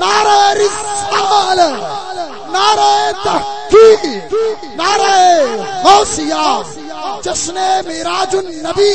نعرہ رسالہ نعرہ تحقیق نعرہ غوثیہ جشن میراج النبی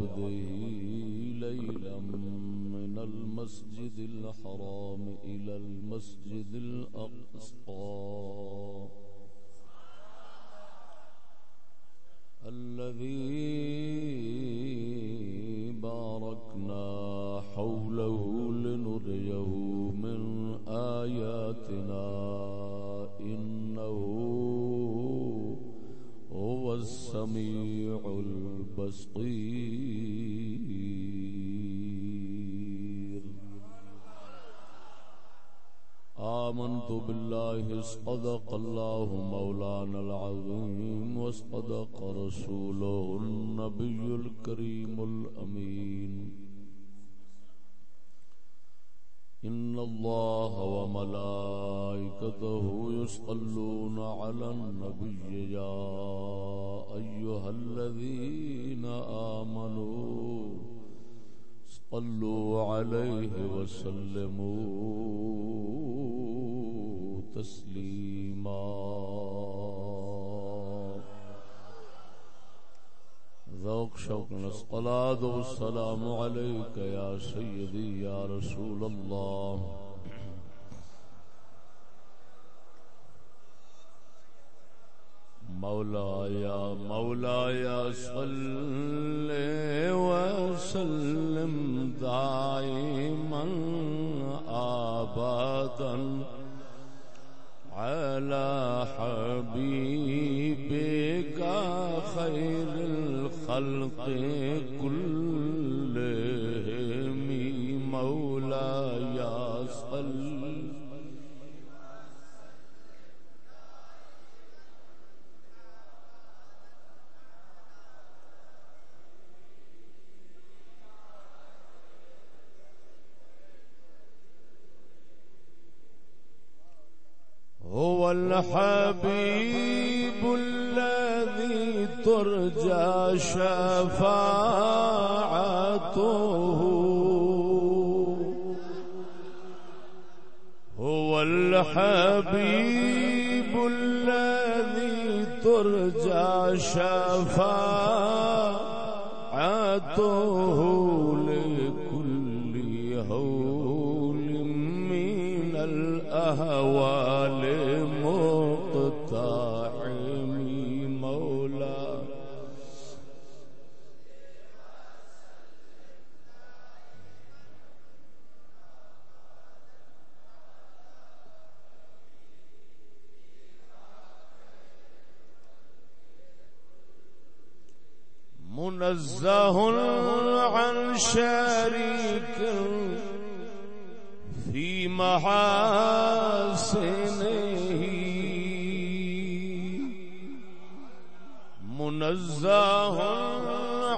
بعبده ليلا من المسجد الحرام إلى المسجد آمنت بالله صدق الله مولانا العظيم وصدق رسوله النبي الكريم الأمين إن الله وملائكته يصلون على النبي يا أيها الذين آمنوا صلوا عليه وسلموا تسليما. ذوق شوق الصلاة والسلام عليك يا سيدي يا رسول الله. مولاي مولاي صل وسلم دائما ابدا على حبيبك خير الخلق هو الحبيب الذي ترجى شفاعته. هو الحبيب الذي ترجى شفاعته. منزه عن شريك في محاسنه. منزه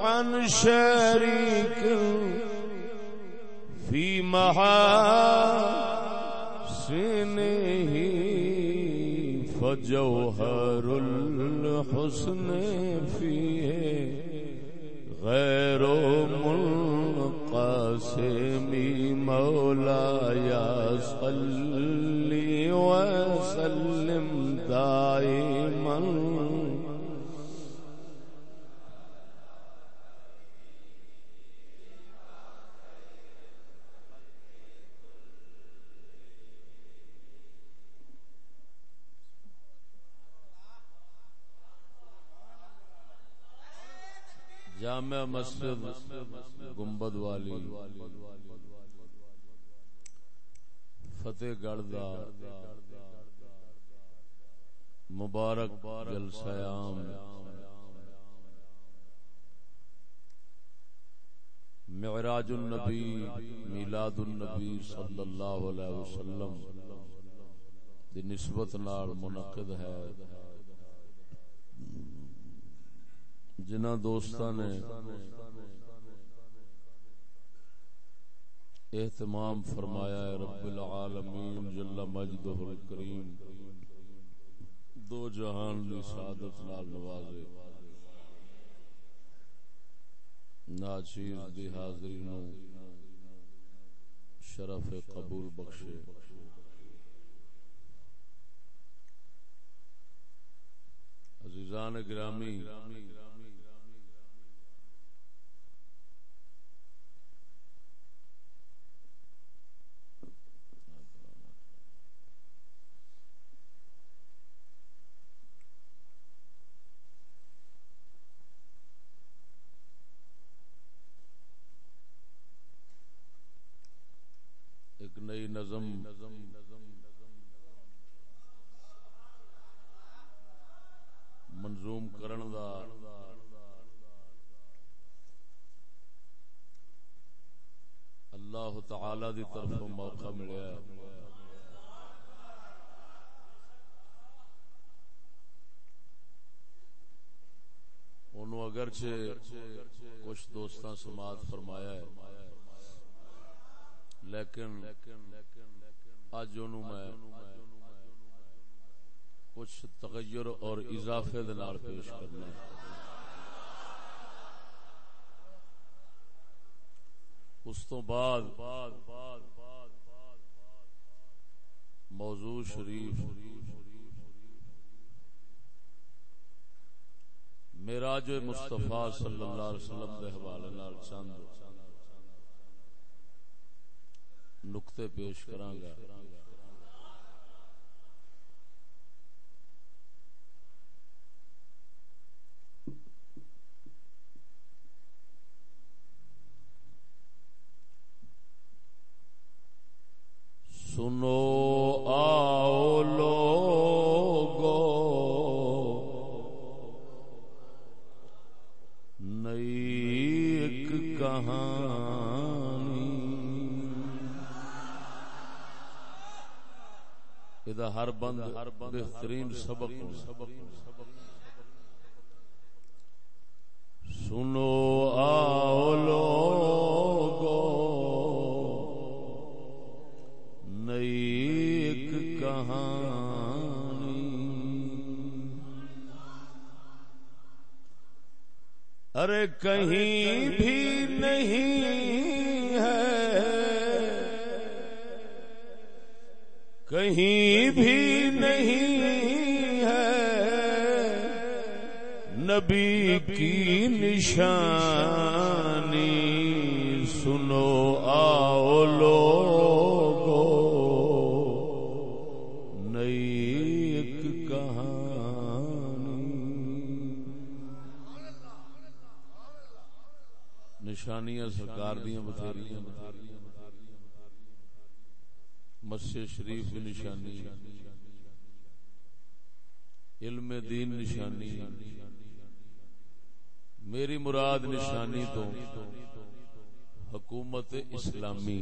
عن شريك في محاسنه. فجوهر الحسن فيه غير منقسم مولاي صلي وسلم دائما گڑھ دا مبارک جلسہ عام۔ معراج النبی، میلاد النبی صلی اللہ علیہ وسلم دی نسبت نال منعقد ہے۔ جنہ دوستاں نے اہتمام فرمایا ہے رب العالمین جل مجدہ الکریم۔ دو جہان دی سعادت نال نوازے۔ ناچیز دی حاضری نو شرف قبول بخشے۔ عزیزان گرامی ایک نئی نظم۔ منظوم کرن دا۔ اللہ تعالی دی طرف موقع ملیا انہوں اگرچہ کچھ دوستاں سماعت فرمایا ہے۔ لیکن اج انہوں میں کچھ تغیر اور اضافے دنال پیش کرنا اس تو بعد موضوع شریف۔ میراج مصطفیٰ صلی اللہ علیہ وسلم دے حوالے نال چند نقطے پیش کراں گا۔ بند ہر بہترین سبق سنو آؤ لوگو نئی ایک کہانی۔ ارے کہیں کی نشانی، علم دین نشانی، میری مراد نشانی تو حکومت اسلامی۔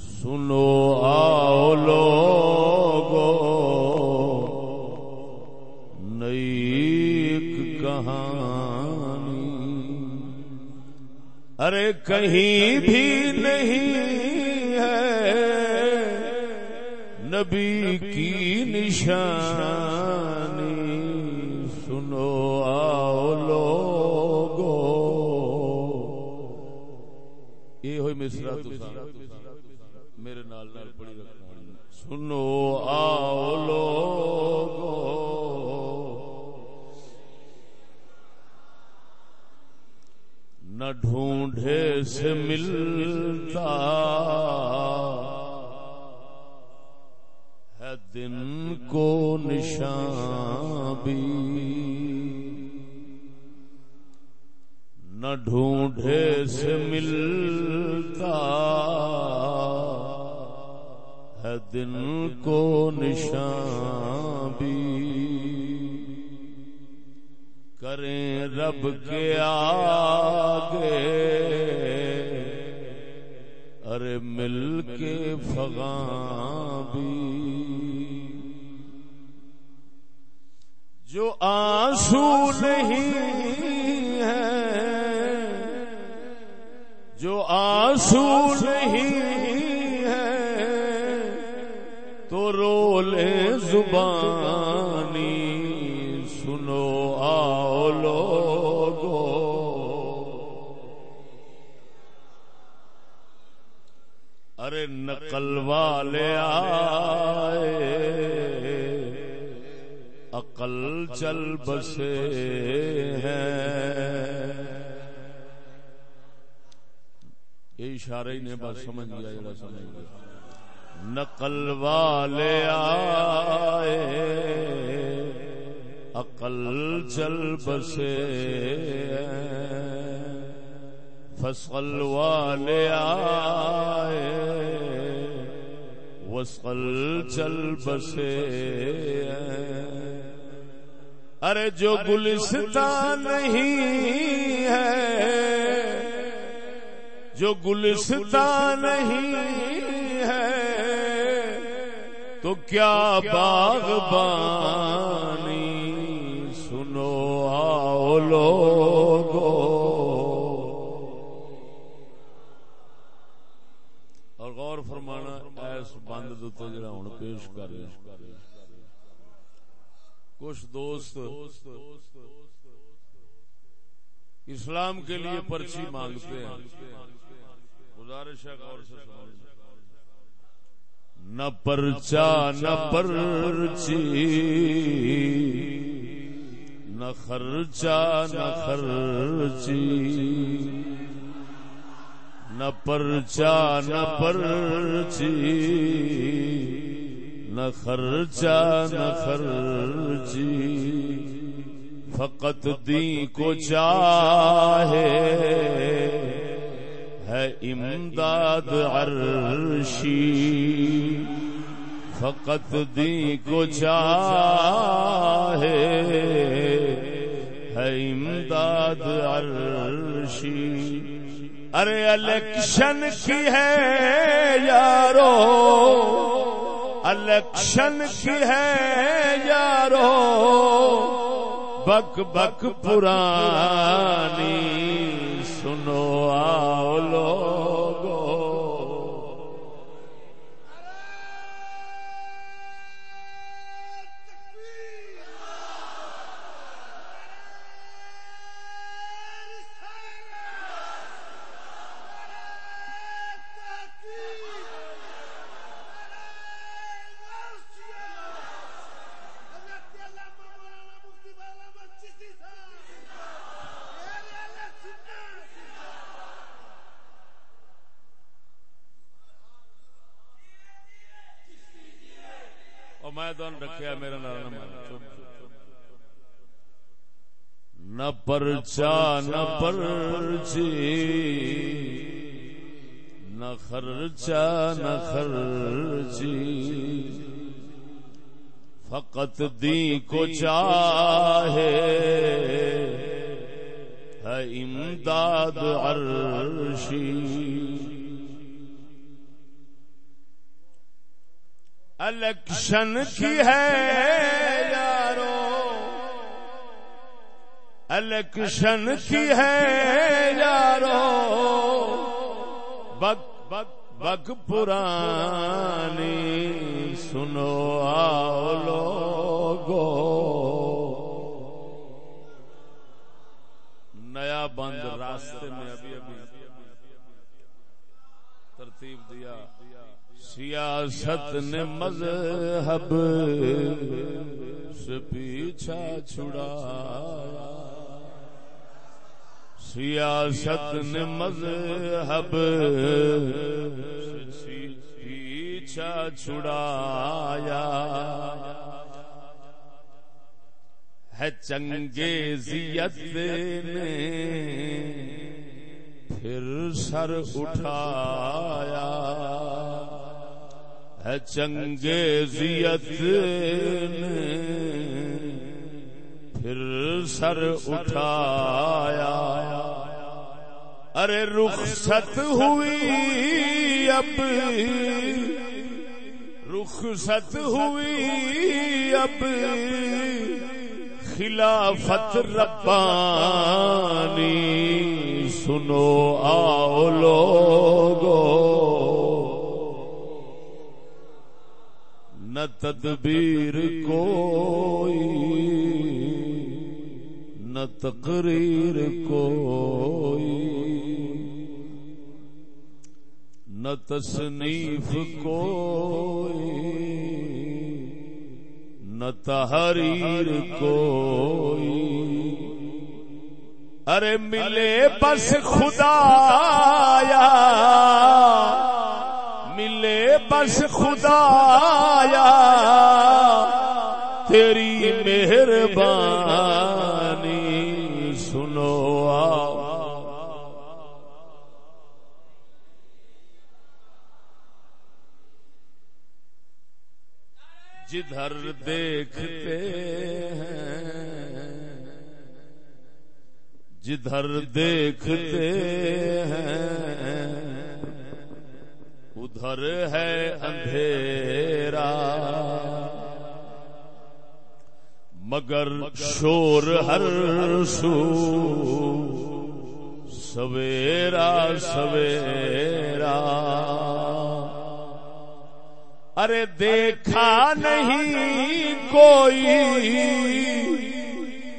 سنو آؤ لوگو نئی ایک کہانی۔ ارے کہیں بھی نبی کی نشانی سنو آؤ لوگو۔ یہ ہوئی مصرا میرے نال نال پڑی رکھنا۔ سنو آؤ لوگو۔ نہ ڈھونڈے سے ملتا۔ کو نشان بھی نہ ڈھونڈے سے ملتا ہے دن کو نشان بھی کریں رب کے آگے ارے مل کے فغاں بھی جو آنسو نہیں ہے، جو آنسو نہیں ہے، تو رولے زبانی سنو آؤ لوگو۔ ارے نقل والے آئے۔ چل بسے ہیں۔ یہ اشارہ ہی نے بس سمجھ گیا جڑا سمجھ گیا نقل والے آئے، عقل چل بسے فصل والے آئے وسقل چل بسے ارے جو گلستان نہیں ہے جو گلستان نہیں ہے تو کیا باغبانی سنو آؤ لوگو۔ اور غور فرمانا ایس بند تو جڑا ہوں پیش کر رہے کچھ دوست اسلام کے لیے پرچی مانگتے ہیں۔ گزارش ہے غور سے نہ پرچا، نہ پرچی، نہ خرچا نہ خرچی۔ نہ پرچا، نہ پرچی۔ نہ خرچا نہ خرچی، فقط دی کو چاہے۔ ہے امداد عرشی، فقط دی کو چاہے۔ ہے امداد عرشی۔ ارے الیکشن کی ہے یارو الیکشن کی ہے یارو بک بک پرانی سنو آؤ لوگو تن رکھیا میرا نال نہ مان نہ پرچا، نہ پرچی، نہ خرچا نہ خرچی۔ فقط دی کو چاہے ہے امداد عرشی۔ الیکشن کی ہے یارو؟ الیکشن کی ہے یارو؟ بک بک بک پرانی سنو آؤ لوگو۔ نیا بند راستے میں ابھی ابھی ترتیب دیا سیاست نے مذہب سے پیچھا چھڑایا۔ سیاست نے مذہب سے پیچھا چھڑایا۔ ہے چنگیزیت نے پھر سر اٹھایا۔ ہے چنگیزیت نے پھر سر اٹھایا۔ ارے رخصت ہوئی اب۔ رخصت ہوئی اب۔ خلافت ربانی سنو آؤ لوگو۔ نہ تدبیر کوئی، نہ تقریر کوئی، نہ تصنیف کوئی، نہ تحریر کوئی۔ ارے ملے بس خدا یا بس خدایا تیری مہربانی سنو آ جدھر دیکھتے ہیں جدھر دیکھتے ہیں ادھر ہے اندھیرا۔ مگر شور ہر سو۔ سویرا سویرا۔ ارے دیکھا نہیں کوئی۔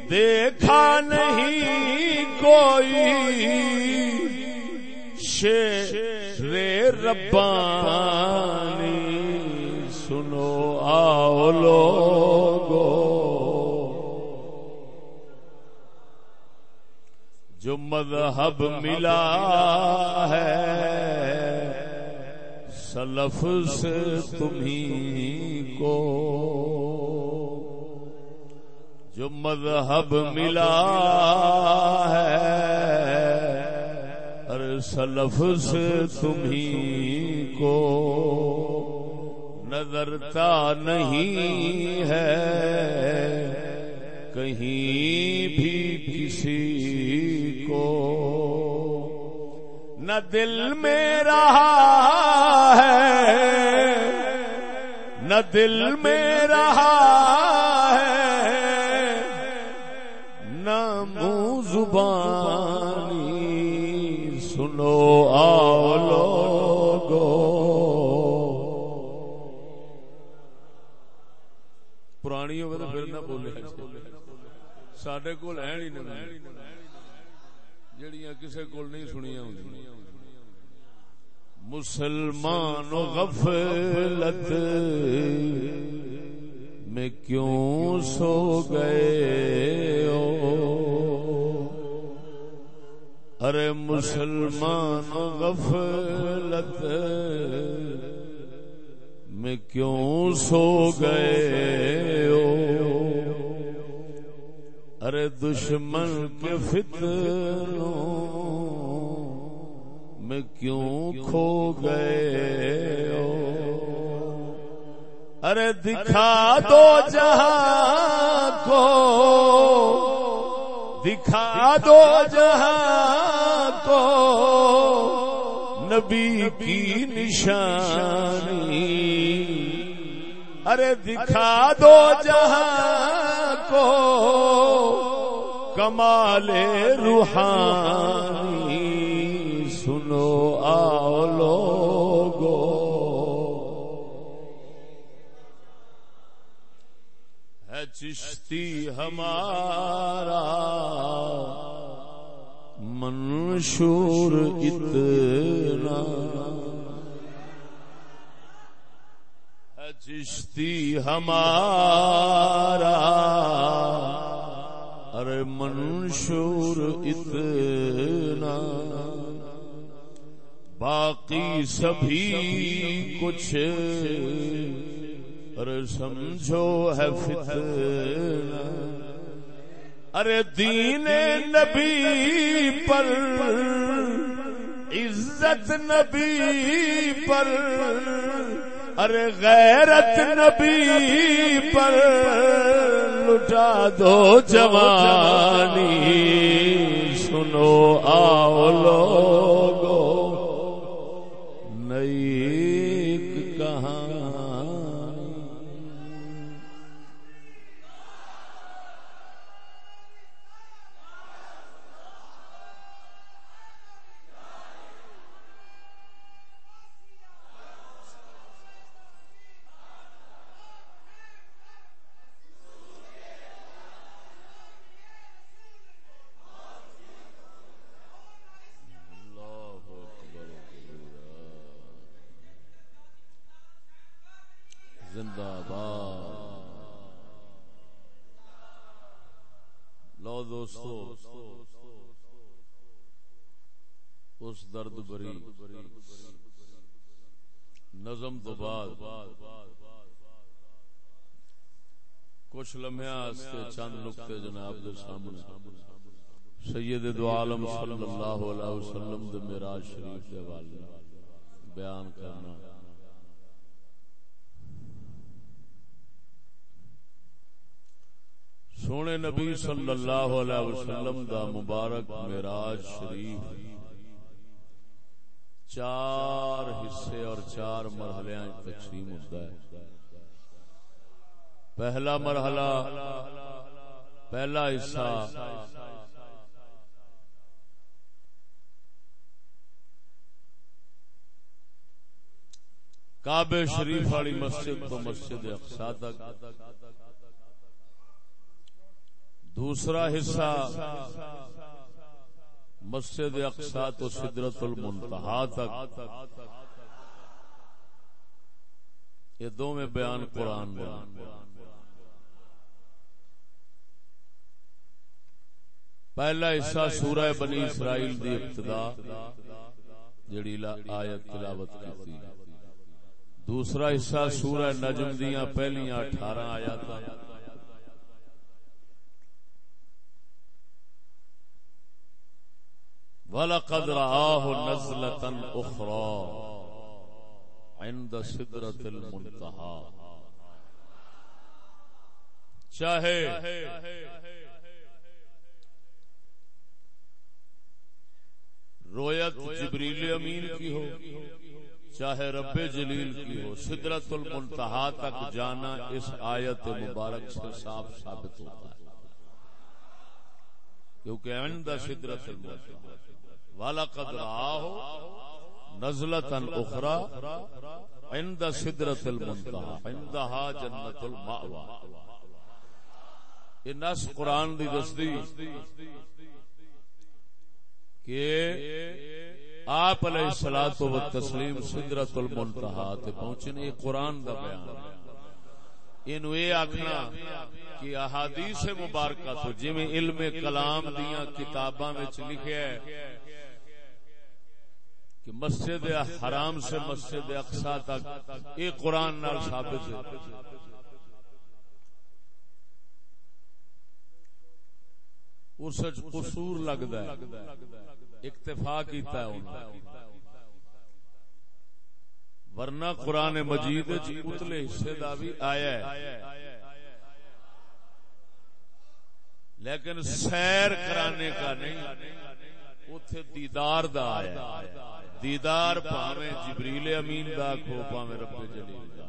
دیکھا نہیں کوئی۔ شیر ربانی، سنو آؤ لوگو۔ جو مذہب ملا ہے، سلف سے تمہیں کو۔ جو مذہب ملا ہے سلف سے تمہیں کو نظرتا نہیں ہے۔ کہیں بھی کسی کو نہ دل میں رہا ہے، نہ دل میں رہا آؤ لوگو پرانی ہوگی تو پھر نہ بولے۔ سڈے کول ہے نہیں۔ جڑیاں کسے کول نہیں سنیا ہوں مسلمان غفلت میں کیوں سو گئے ہو؟ ارے مسلمان، غفلت میں کیوں سو گئے ہو؟ ارے دشمن کے فتنوں میں کیوں کھو گئے ہو؟ ارے دکھا دو جہاں کو دکھا دو جہاں کو نبی کی نشانی۔ ارے دکھا دو جہاں کو کمال روحانی۔ سنو آؤ لوگو چشتی ہمارا منشور اتنا چشتی ہمارا ارے منشور اتنا باقی سبھی کچھ ارے سمجھو ہے فتنہ۔ ارے دین نبی پر، عزت نبی پر۔ ارے غیرت نبی پر، لٹا دو جوانی۔ سنو آؤ لوگو درد بری۔ نظم تو بعد۔ کچھ لمحے چند نقطے جناب دے سامنے۔ سید دو عالم صلی اللہ علیہ وسلم دے میراج شریف دے حوالے بیان کرنا۔ سونے نبی صلی اللہ علیہ وسلم دا مبارک میراج شریف۔ چار حصے اور چار مرحلے تقسیم ہوتا ہے۔ پہلا مرحلہ، پہلا حصہ۔ کعبے شریف والی مسجد تو مسجد اقصا تک۔ دوسرا حصہ مسجد اقصا تو سدرت المنتہا تک۔ یہ دو میں بیان قرآن بیان پہلا حصہ سورہ بنی اسرائیل دی ابتدا جڑی آیت تلاوت کی دوسرا حصہ سورہ نجم دیاں پہلیاں اٹھارہ آیات وَلَقَدْ رَآهُ نَزْلَةً أُخْرَى عِنْدَ سِدْرَةِ الْمُنْتَحَى چاہے رویت جبریل امین کی ہو، چاہے رب جلیل کی ہو، سدرت المنتہا تک جانا اس آیت مبارک سے صاف ثابت ہوتا ہے۔ کیونکہ عند سدرت المنتہا۔ والا قد رآه نزلة اخرى عند سدرة المنتهى، عندها جنة المأوى. یہ نس قرآن دی دستی کہ آپ علیہ الصلوۃ والتسلیم سدرۃ المنتہا تے پہنچے نے قرآن دا بیان اینو اے آکھنا کہ احادیث مبارکہ تو جویں علم کلام دیاں کتاباں وچ لکھیا ہے کہ مسجد حرام سے مسجد اقصا تک یہ قرآن نال ثابت ہے۔ اس قصور لگتا ہے۔ اکتفا کیتا ہے انہوں ورنہ قرآن مجید اتلے حصے دا بھی آیا ہے۔ لیکن سیر کرانے کا نہیں اتے دیدار دا آیا ہے۔ دیدار پاوے جبریل امین دا کھو پاوے رب جلیل دا۔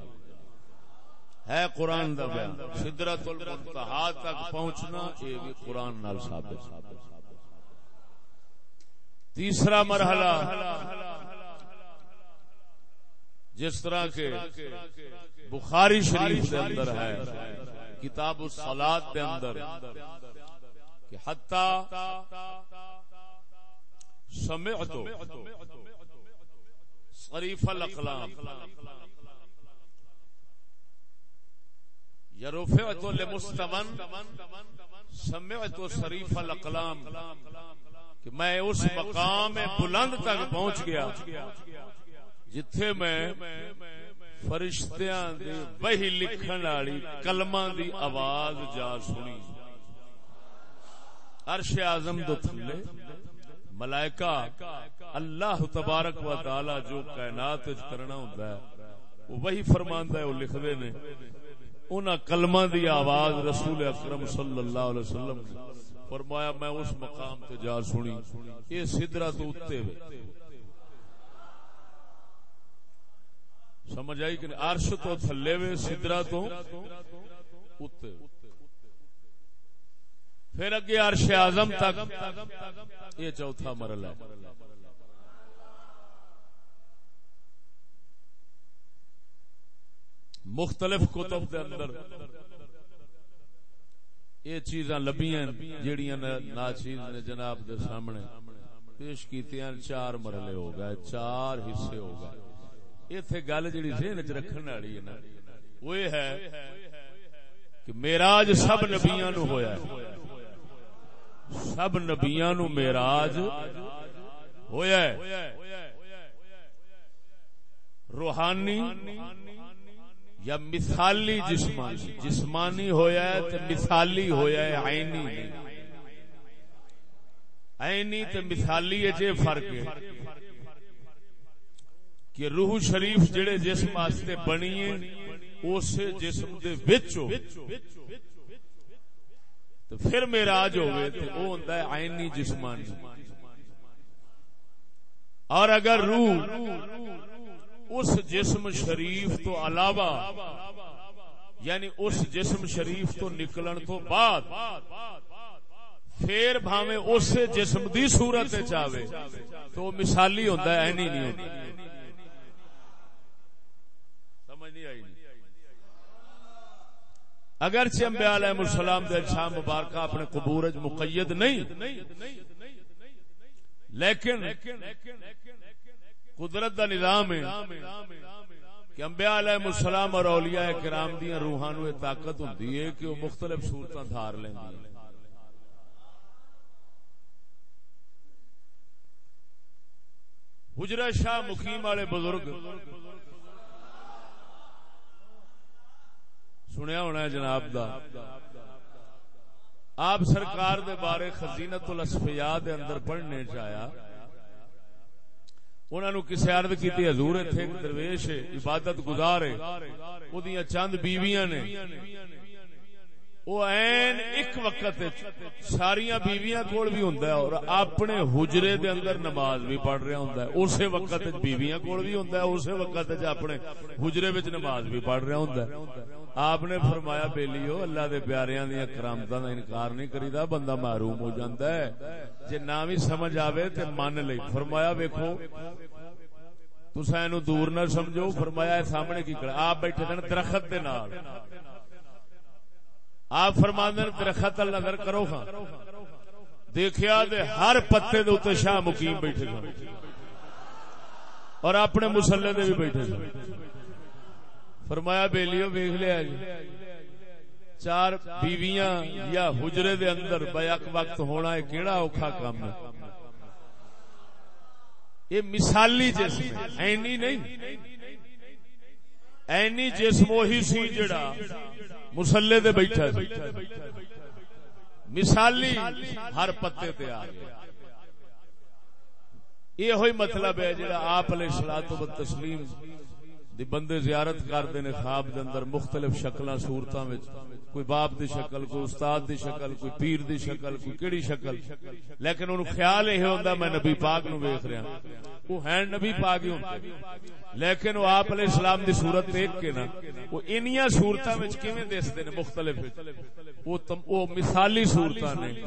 ہے قرآن دا بیان۔ سدرت المنتہا تک پہنچنا یہ بھی قرآن نال ثابت۔ تیسرا مرحلہ، جس طرح کے بخاری شریف کے اندر ہے، کتاب الصلاۃ کے اندر، کہ حتی سمعت صریف الاقلام. یا رفعت لمستمن سمعت صریف الاقلام. کہ میں اس مقام بلند تک پہنچ گیا جتھے میں فرشتیاں دی وہی لکھن والی کلماں دی آواز جا سنی۔ عرش اعظم دو تھلے ملائکہ، اللہ تبارک و تعالی جو کائنات کرنا ہوندا ہے وہی فرماندا ہے، وہ لکھدے نے۔ انہاں کلماں دی آواز رسول اکرم صلی اللہ علیہ وسلم نے فرمایا، میں اس مقام تے جا سنی یہ سدرا تو اتے سمجھ آئی کہ عرش تو تھلے وے سدرا تو اتے پھر اگے عرش اعظم تک یہ چوتھا مرل ہے۔ مختلف کتب دے اندر یہ چیزاں لبیاں جیڑیاں ناچیز نے جناب دے سامنے پیش کیتیاں چار مرلے ہو گئے، چار حصے ہو گئے۔ ایتھے گل جیڑی ذہن وچ رکھن والی ہے نا، وہ ہے کہ معراج سب نبیاں نو ہویا ہے۔ سب نبیاں نو معراج ہویا ہے۔ روحانی یا مثالی جسمانی؟ جسمانی ہویا ہے تو مثالی ہویا ہے، عینی عینی تو مثالی ہے فرق ہے۔ کہ روح شریف جڑے جسم واسطے بنی ہے اس جسم دے وچ تو پھر میراج ہوئے تو وہ ہوتا ہے عینی جسمانی اور اگر روح اس جسم شریف تو علاوہ یعنی اس جسم شریف تو نکلن تو بعد، پھر بھاوے اس جسم دی صورت چاہے تو مثالی ہوتا ہے نہیں نہیں ہوتی سمجھ نہیں آئی اگر چمبیا علیہ السلام دے شاہ مبارکہ اپنے قبورج مقید نہیں، لیکن قدرت دا نظام ہے کہ انبیاء علیہ السلام اور اولیاء کرام دیا روحان نو طاقت ہوندی ہے کہ وہ مختلف صورتاں دھار لیندی ہیں حجرہ شاہ مقیم والے بزرگ سنیا ہونا ہے جناب دا۔ آپ سرکار دے بارے خزینت الاسفیاء دے اندر پڑھنے چایا انہوں نے کسی عرض کی حضور اتنے درویش عبادت گزار وہ چند بیویاں نے۔ وہ این ایک وقت ساریا بیویاں کول بھی ہوں اور اپنے حجرے دے اندر نماز بھی پڑھ رہا ہوں اسی وقت بیویاں کول بھی ہوں اسی وقت اپنے حجرے وچ نماز بھی پڑھ رہا ہوں آپ نے فرمایا، بیلیو، اللہ دے پیاریاں دیا کرامتا دا انکار نہیں کریدا، بندہ محروم ہو جاندا ہے۔ جے نہ بھی سمجھ آوے تے من لئی۔ فرمایا، ویکھو تسا اینو دور نہ سمجھو۔ فرمایا سامنے کی کڑا، آپ بیٹھے تھے درخت دے نال۔ آپ فرماندن درخت نظر کرو ہاں دیکھیا دے ہر پتے دے اوتے شاہ مقیم بیٹھے سن اور اپنے مسلے دے بھی بیٹھے سن فرمایا بیلیو ویکھ لیا جی۔ چار بیویاں یا حجرے دے اندر بیک وقت ہونا ہے کیڑا اوکھا کام ہے؟ یہ مثالی جسم اینی نہیں۔ اینی جسم وہی سی جڑا مسلے دے بیٹھا مثالی ہر پتے تے آ گیا۔ یہ ہوئی مطلب ہے جڑا آپ علیہ الصلوۃ و تسلیم دی بندے زیارت کرتے نے خواب دے اندر مختلف شکل صورت کوئی باپ دی شکل، کوئی استاد دی شکل، کوئی پیر دی شکل، کوئی کیڑی شکل۔ لیکن انہوں خیال یہ ہوتا میں نبی پاک نو ویخ رہا ہاں۔ وہ ہے نبی پاک ہی لیکن وہ آپ علیہ السلام دی صورت دیکھ کے نا، وہ انیا صورتوں میں کیویں دستے نے مختلف وہ مثالی صورت نے۔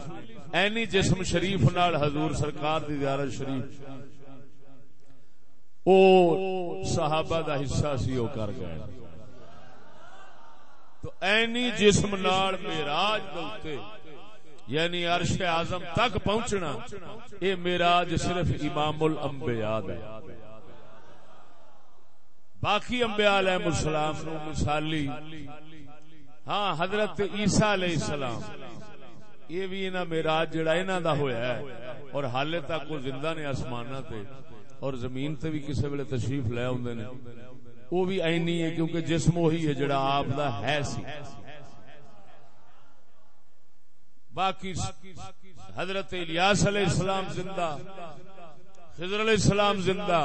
اینی جسم شریف نال حضور سرکار دی زیارت شریف۔ او صحابہ دا حصہ سی او کر گئے۔ تو اینی جسم نال میراج دلتے یعنی عرش اعظم تک پہنچنا، اے میراج صرف امام الانبیاء ہے باقی انبیاء علیہ السلام نو مثالی ہاں حضرت عیسیٰ علیہ السلام، یہ بھی انہاں میراج جڑا انہاں دا ہویا ہے، اور حالے تک وہ زندہ نے آسمانہ تے، اور زمین تے بھی کسی ویلے تشریف لے آدھے نے۔ وہ بھی اینی ہے کیونکہ جسم وہی ہے جڑا آپ دا ہے سی۔ باقی حضرت الیاس علیہ السلام زندہ، خضر علیہ السلام زندہ،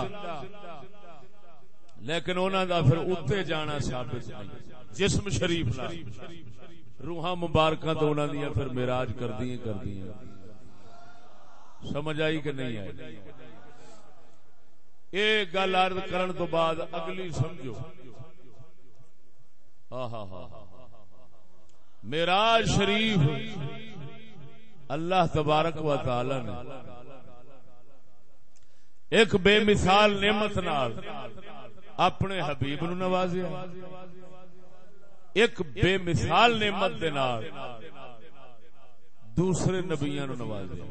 لیکن انہوں دا پھر اتنے جانا ثابت نہیں۔ جسم شریف نہ روحاں مبارکاں تو انہوں دیا پھر میراج کر دی کر دی سمجھ آئی کہ نہیں آئی؟ یہ گل ارد کرن تو بعد اگلی سمجھو۔ میراج شریف اللہ تبارک و تعالی نے ایک بے مثال نعمت نال اپنے حبیب نو نوازیا۔ ایک بے مثال نعمت دے نال دوسرے نبیاں نو نوازیا۔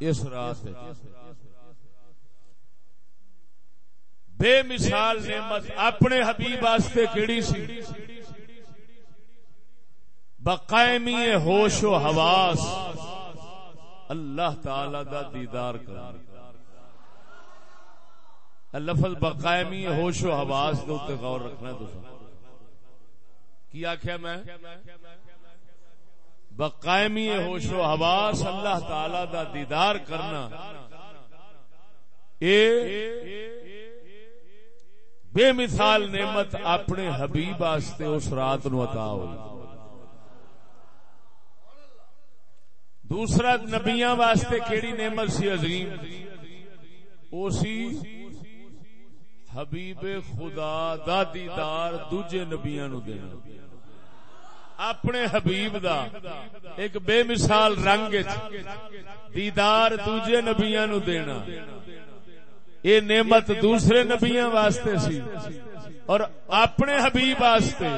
اس رات بے مثال نعمت اپنے حبیب واسطے کیڑی سی؟ بقائمی ہوش و حواس اللہ تعالی دا دیدار کرنا لفظ بقائمی ہوش و حواس دے تے غور رکھنا تو کی آخیا میں؟ بقائمی ہوش و حواس اللہ تعالی دا دیدار کرنا۔ اے بے مثال نعمت اپنے حبیب واسطے اس رات نو عطا ہوئی۔ دوسرا نبیاں واسطے کیڑی نعمت سی عظیم؟ او سی حبیب خدا دا دیدار دوجے نبیاں نو دینا۔ اپنے حبیب دا ایک بے مثال رنگ دیدار دوجے نبیاں نو دینا۔ یہ نعمت دوسرے نبیاں واسطے سی اور اپنے حبیب واسطے،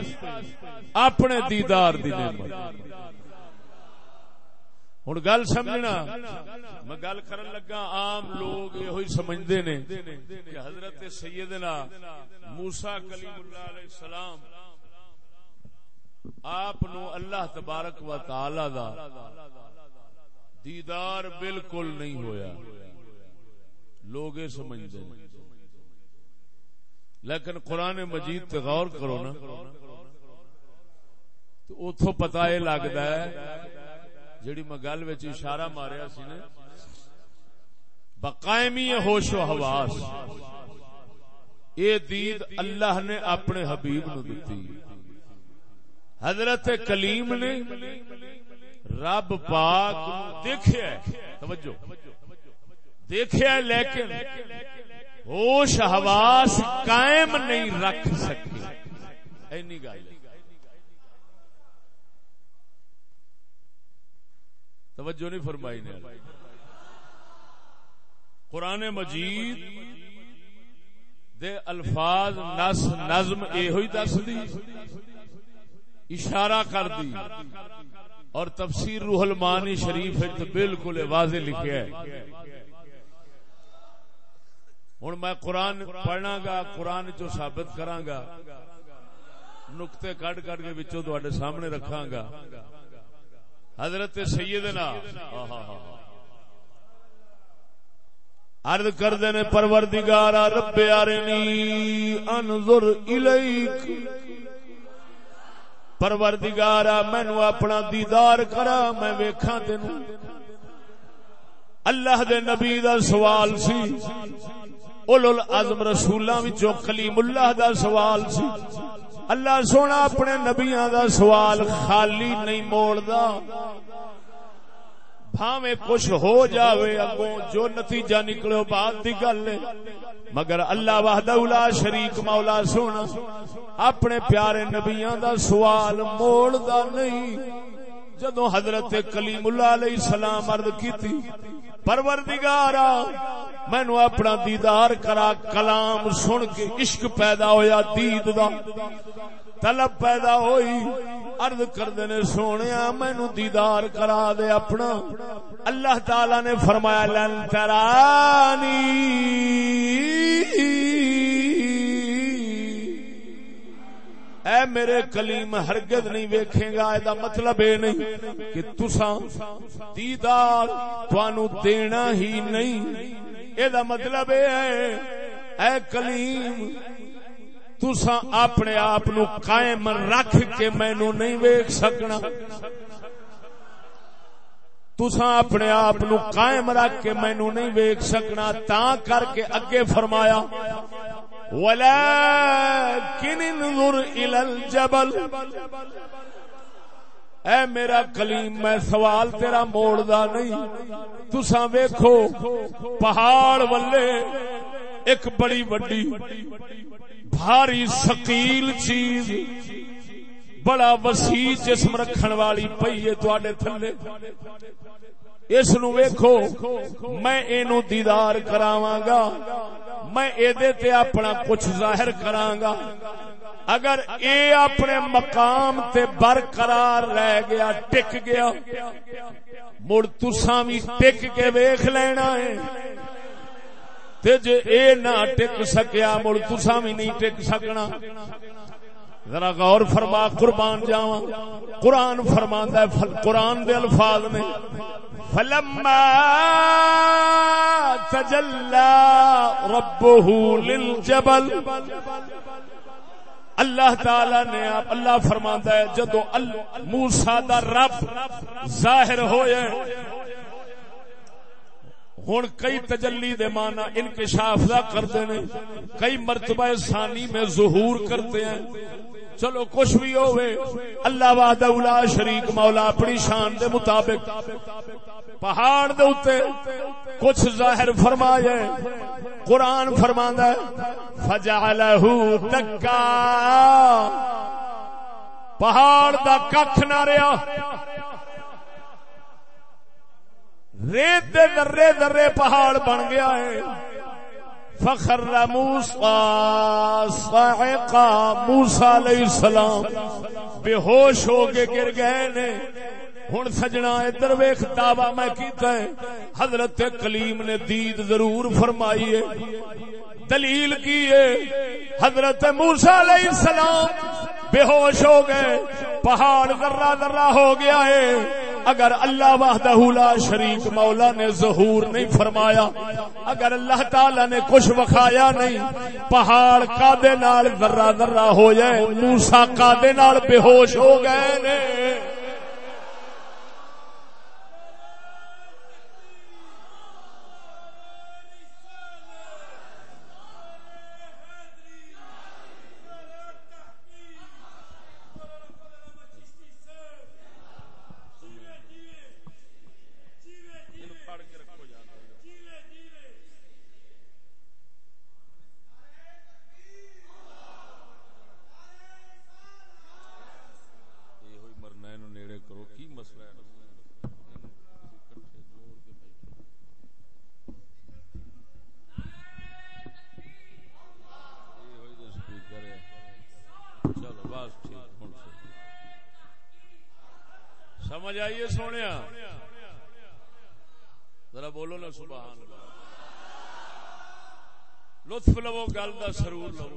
اپنے دیدار دی نعمت۔ ہوں گل سمجھنا، میں گل کرن لگا، عام لوگ یہ سمجھتے نے کہ حضرت سیدنا موسا کلیم اللہ علیہ السلام آپ نو اللہ تبارک و تعالی دا دیدار بالکل نہیں ہویا۔ لوگ سمجھتے ہیں۔ لیکن قرآن مجید تے غور کرو نا، تو اتو پتا یہ لگتا ہے، جیڑی میں گل اشارہ ماریا سی نے بقائمی ہوش و حواس، یہ دید اللہ نے اپنے حبیب نو دیتی حضرت کلیم نے رب پاک دیکھے توجہ۔ دیکھا لیکن ہوش حواس قائم نہیں رکھ سکے۔ اینی گل توجہ نہیں فرمائی نے۔ قرآن مجید دے الفاظ نس نظم یہ دس دی اشارہ کر دی اور تفسیر روح المانی شریف بالکل واضح لکھے ہوں میں قرآن پڑھنا گا، قرآن چو ثابت کرا گا، نقطے کٹ کٹ کے بچوں تے سامنے رکھا گا۔ حضرت سیدنا ارد کردے نے پروردگارا رب ارنی انظر الیک۔ پروردگارا مینو اپنا دیدار کرا، میں ویکھاں تینوں۔ اللہ دے نبی دا سوال سی۔ اولو العظم رسولاں وچوں کلیم اللہ دا سوال سی۔ اللہ سونا اپنے نبیاں دا سوال خالی نہیں موڑدا۔ بھاویں کچھ ہو جاوے اگوں جو نتیجہ نکلے بعد دی گل ہے۔ مگر اللہ وحدہ لا شریک مولا سونا اپنے پیارے نبیاں دا سوال موڑ دا نہیں۔ جدو حضرت کلیم اللہ علیہ السلام عرض کی تھی پروردگارا، مینو اپنا دیدار کرا، کلام سن کے عشق پیدا ہویا دید دا، طلب پیدا ہوئی، عرض کردے نے سونے مینو دیدار کرا دے اپنا۔ اللہ تعالی نے فرمایا، لن ترانی اے میرے کلیم ہرگز نہیں ویکھے گا اے دا مطلب اے نہیں کہ تساں دیدار توانو دینا ہی نہیں۔ اے دا مطلب اے ہے، اے کلیم، تساں اپنے آپ نو قائم رکھ کے مینو نہیں ویکھ سکنا۔ تساں اپنے آپ نو قائم رکھ کے مینو نہیں ویکھ سکنا تا کر کے اگے فرمایا ولكن انظر الى الجبل. اے میرا کلیم، میں سوال تیرا موڑ دا نہیں۔ تساں ویکھو، پہاڑ ولے ایک بڑی وڈی، بھاری سکیل چیز، بڑا وسیع جسم رکھن والی پئی ہے تواڈے تھلے۔ اس نو ویکھو، میں اینو دیدار کراواں گا، میں اے دے تے اپنا کچھ ظاہر کراں گا۔ اگر اے اپنے مقام تے برقرار رہ گیا، ٹک گیا، مڑ تساں وی ٹک کے ویکھ لینا ہے۔ تے جے اے نہ ٹک سکیا، مڑ تساں وی نہیں ٹک سکنا۔ ذرا غور فرما، قربان جاواں۔ قرآن فرماندا ہے قرآن دے الفاظ نے فلما تجلى ربه للجبل۔ اللہ تعالی نے آپ اللہ فرماندا ہے، جدو موسی دا رب ظاہر ہوئے، ہن کئی تجلی دے معنی انکشاف دا کرتے ہیں کئی مرتبہ ثانی میں ظہور کرتے ہیں۔ چلو کچھ بھی ہوئے اللہ وحدہ اولا شریک مولا اپنی شان دے مطابق۔ پہاڑ دے اتے کچھ ظاہر فرمایا قرآن فرماندا ہے فجعلہ دکا پہاڑ دا ککھ نہ رہا۔ ریت دے ذرے ذرے پہاڑ بن گیا ہے۔ فخر موسا صاحقہ موسا علیہ السلام۔ بے ہوش ہو کے گر گئے نے۔ ہن سجنا ادھر ویخ دعوی میں کیتا ہے۔ حضرت کلیم نے دید ضرور فرمائی ہے۔ دلیل کی ہے؟ حضرت موسا علیہ السلام بے ہوش ہو گئے، پہاڑ ذرہ ذرہ ہو گیا ہے۔ اگر اللہ وحدہ لا شریک مولا نے ظہور نہیں فرمایا، اگر اللہ تعالی نے کچھ وکھایا نہیں، پہاڑ کا دے نال ذرہ ذرہ ہو جائے موسا کا دے نال بے ہوش ہو گئے نے۔ سونے ذرا بولو نا، سبحان لطف لو، گل کا سرور لو۔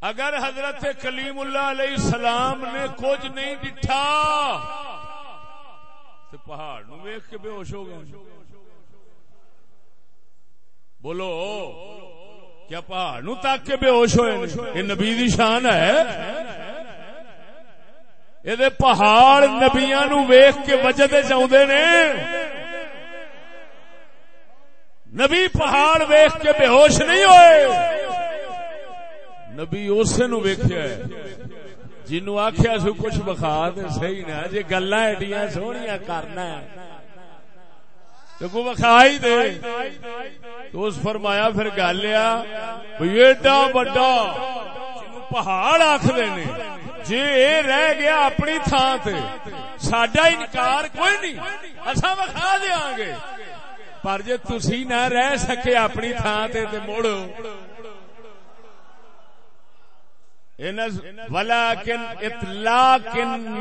اگر حضرت کلیم اللہ علیہ السلام نے کچھ نہیں ڈٹھا تو پہاڑ نو ویخ کے بے ہوش ہو گئے۔ بولو، کیا پہاڑ نو تک کے بے ہوش ہوئے؟ یہ نبی دی شان ہے۔ یہ پہاڑ نبیا نو ویخ کے وجہ چاہتے نے نبی پہاڑ ویخ کے بے ہوش نہیں ہوئے نبی اسے نو ویخیا جنو آخیا سو کچھ بخا دے صحیح نا جی گلا ایڈیاں سوہنیا کرنا تو کو بخا ہی دے تو اس فرمایا پھر گل ایڈا بڑا پہاڑ آخر نے جی رہ گیا اپنی تھان تے۔ سڈا انکار کوئی نہیں۔ اصا وکھا دیا گے۔ پر جی تھی نہ رہ سکے اپنی تھان تے مڑو ولیکن اطلاق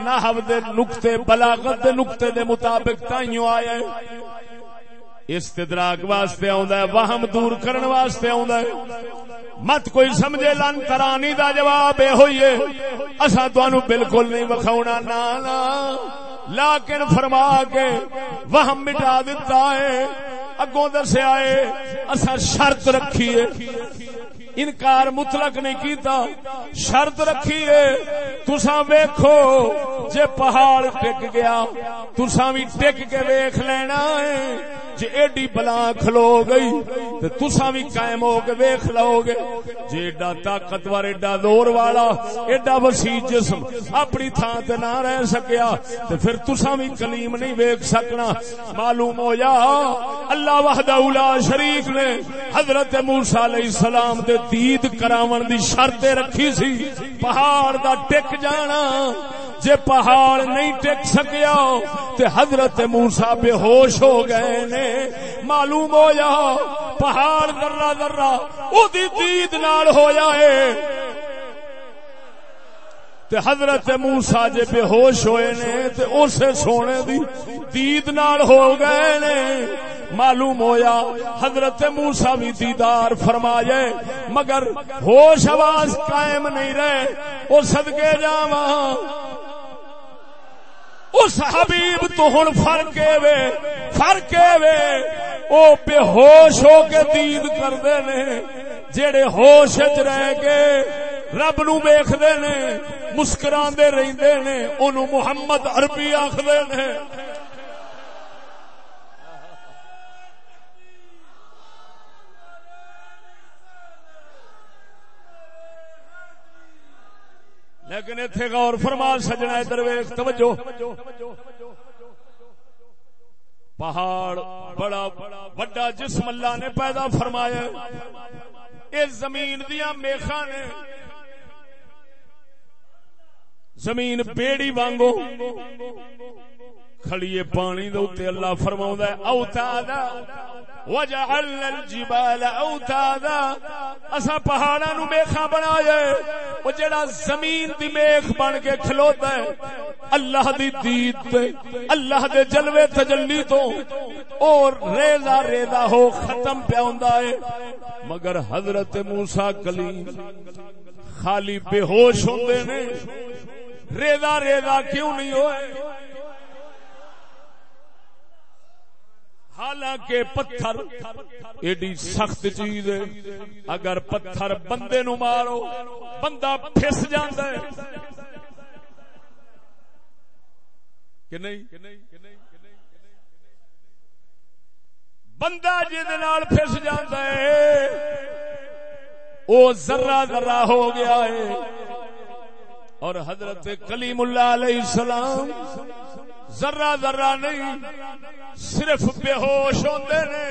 نحو دے نقطے، بلاغت دے نقطے دے مطابق تائیوں آیا ہے استدراک واسطے آندا ہے، وہم دور کرن واسطے آندا ہے۔ مت کوئی سمجھے، لن ترانی دا جواب اے ہوئی ہے۔ اسا تانوں بالکل نہیں وکھاونا نا نا لیکن فرما کے وہم مٹا دیتا ہے۔ اگوں دسیا ہے اسا شرط رکھی ہے۔ انکار مطلق نہیں کیتا، شرط رکھی ہے تسا ویکھو، جے پہاڑ ٹک گیا تسا بھی ٹک کے ویکھ لینا ہے، جے ایڈی بلا کھلو گئی تے تسا بھی قائم ہو کے ویکھ لو گے۔ جے ایڈا طاقتور، ایڈا زور والا، ایڈا وسیع جسم اپنی تھان تے نہ رہ سکیا، تے پھر تسا بھی کلیم نہیں ویکھ سکنا۔ معلوم ہو اللہ وحدہ لا شریک نے حضرت موسی علیہ السلام دے دید کراون دی شرط رکھی سی۔ پہاڑ دا ٹک جانا۔ جے پہاڑ نہیں ٹک سکیا تے حضرت موسا بے ہوش ہو گئے نے۔ معلوم ہو جا پہاڑ ذرہ ذرہ او دی دید نال ہو جائے تے حضرت موسا جے بے ہوش ہوئے نے تے اسے سونے دی دید نال ہو گئے نے، معلوم ہویا حضرت موسا بھی دیدار فرمائے، مگر ہوش آواز قائم نہیں رہے، وہ سدکے جاوا اس حبیب تو ہن فرق وے فرق وے او بے ہوش ہو کے دید کردے نے۔ جڑے ہوش وچ رہ کے رب نو ویکھدے نے، مسکراندے رہندے نے، اونوں محمد عربی آکھدے نے۔ لیکن اتنے غور فرما سجنا ادھر ویخ توجہ۔ پہاڑ بڑا بڑا جسم اللہ نے پیدا فرمایا اس زمین دیا میخا نے۔ زمین بیڑی وانگو کھڑیے پانی دے اللہ فرما ہے، اوتادا، وجعلنا الجبال اوتادا۔ اسا پہاڑاں نو میخا بنایا او جڑا زمین دی میخ بن کے کھلوتا ہے، اللہ دی دید تے، اللہ دے جلوے تجلی تو، اور ریزہ ریزہ ہو ختم پہ ہوندا ہے۔ مگر حضرت موسی کلیم خالی بے ہوش ہوندے نے، ریزہ ریزہ کیوں نہیں ہوئے؟ حالانکہ پتھر ایڈی سخت چیز ہے۔ اگر پتھر بندے نو مارو، بندہ پھس جاندہ ہے۔ کہ نہیں؟ بندہ جال پھس جاندہ ہے، او ذرہ ذرہ ہو گیا ہے۔ اور حضرت کلیم اللہ علیہ السلام ذرہ ذرہ نہیں، صرف بے ہوش ہوتے نے۔